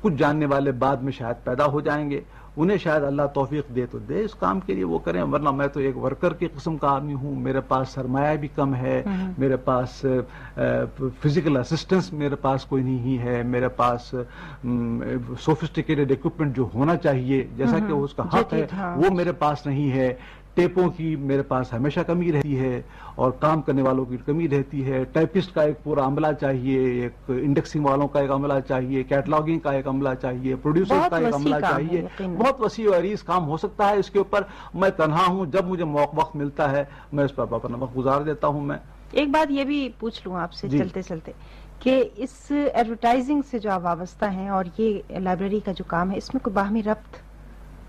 کچھ جاننے والے بعد میں شاید پیدا ہو جائیں گے۔ انہیں شاید اللہ توفیق دے تو دے اس کام کے لیے وہ کریں ورنہ میں تو ایک ورکر کی قسم کا آدمی ہوں۔ میرے پاس سرمایہ بھی کم ہے میرے پاس فزیکل اسسٹنس میرے پاس کوئی نہیں ہے۔ میرے پاس سوفسٹیکیٹڈ اکوپمنٹ جو ہونا چاہیے جیسا کہ اس کا حق ہے
ہاں۔
وہ میرے پاس نہیں ہے۔ ٹیپوں کی میرے پاس ہمیشہ کمی رہتی ہے اور کام کرنے والوں کی کمی رہتی ہے۔ ٹائپسٹ کا ایک پورا عملہ چاہیے ایک انڈیکسنگ والوں کا ایک عملہ چاہیے کیٹلاگنگ کا ایک عملہ چاہیے پروڈیوسر کا ایک عملہ چاہیے۔ بہت وسیع و عریض کام ہو سکتا ہے اس کے اوپر۔ میں تنہا ہوں جب مجھے موقع وقت ملتا ہے میں اس پر اپنا وقت گزار دیتا ہوں میں۔
ایک بات یہ بھی پوچھ لوں آپ سے
جی۔
چلتے چلتے کہ اس ایڈورٹائزنگ سے جو آپ وابستہ ہیں اور یہ لائبریری کا جو کام ہے اس میں کوئی باہمی ربط؟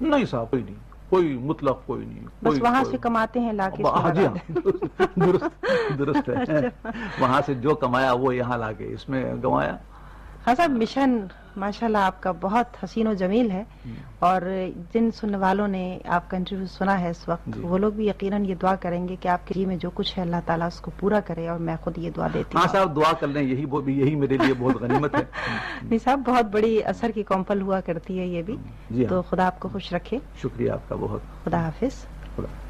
نہیں صاحب کوئی نہیں۔ کوئی مطلق کوئی نہیں
بس وہاں سے کماتے ہیں لا کے
جی ہاں درست درست ہے۔
اچھا۔
وہاں سے جو کمایا وہ یہاں لا کے اس میں گنوایا۔
ہاں صاحب مشن ماشاءاللہ آپ کا بہت حسین و جمیل ہے اور جن سننے والوں نے آپ کا انٹرویو سنا ہے اس وقت
جی۔
وہ لوگ بھی یقیناً یہ دعا کریں گے کہ آپ کے جی میں جو کچھ ہے اللہ تعالیٰ اس کو پورا کرے اور میں خود یہ دعا دیتی
ہاں
ہوں۔
صاحب دعا کر لیں یہی یہی میرے لیے بہت غنیمت ہے۔
نہیں صاحب بہت بڑی اثر کی کمپل ہوا کرتی ہے یہ بھی۔
جی ہاں۔
تو خدا آپ کو خوش رکھے۔
شکریہ آپ کا بہت۔
خدا حافظ۔
خدا۔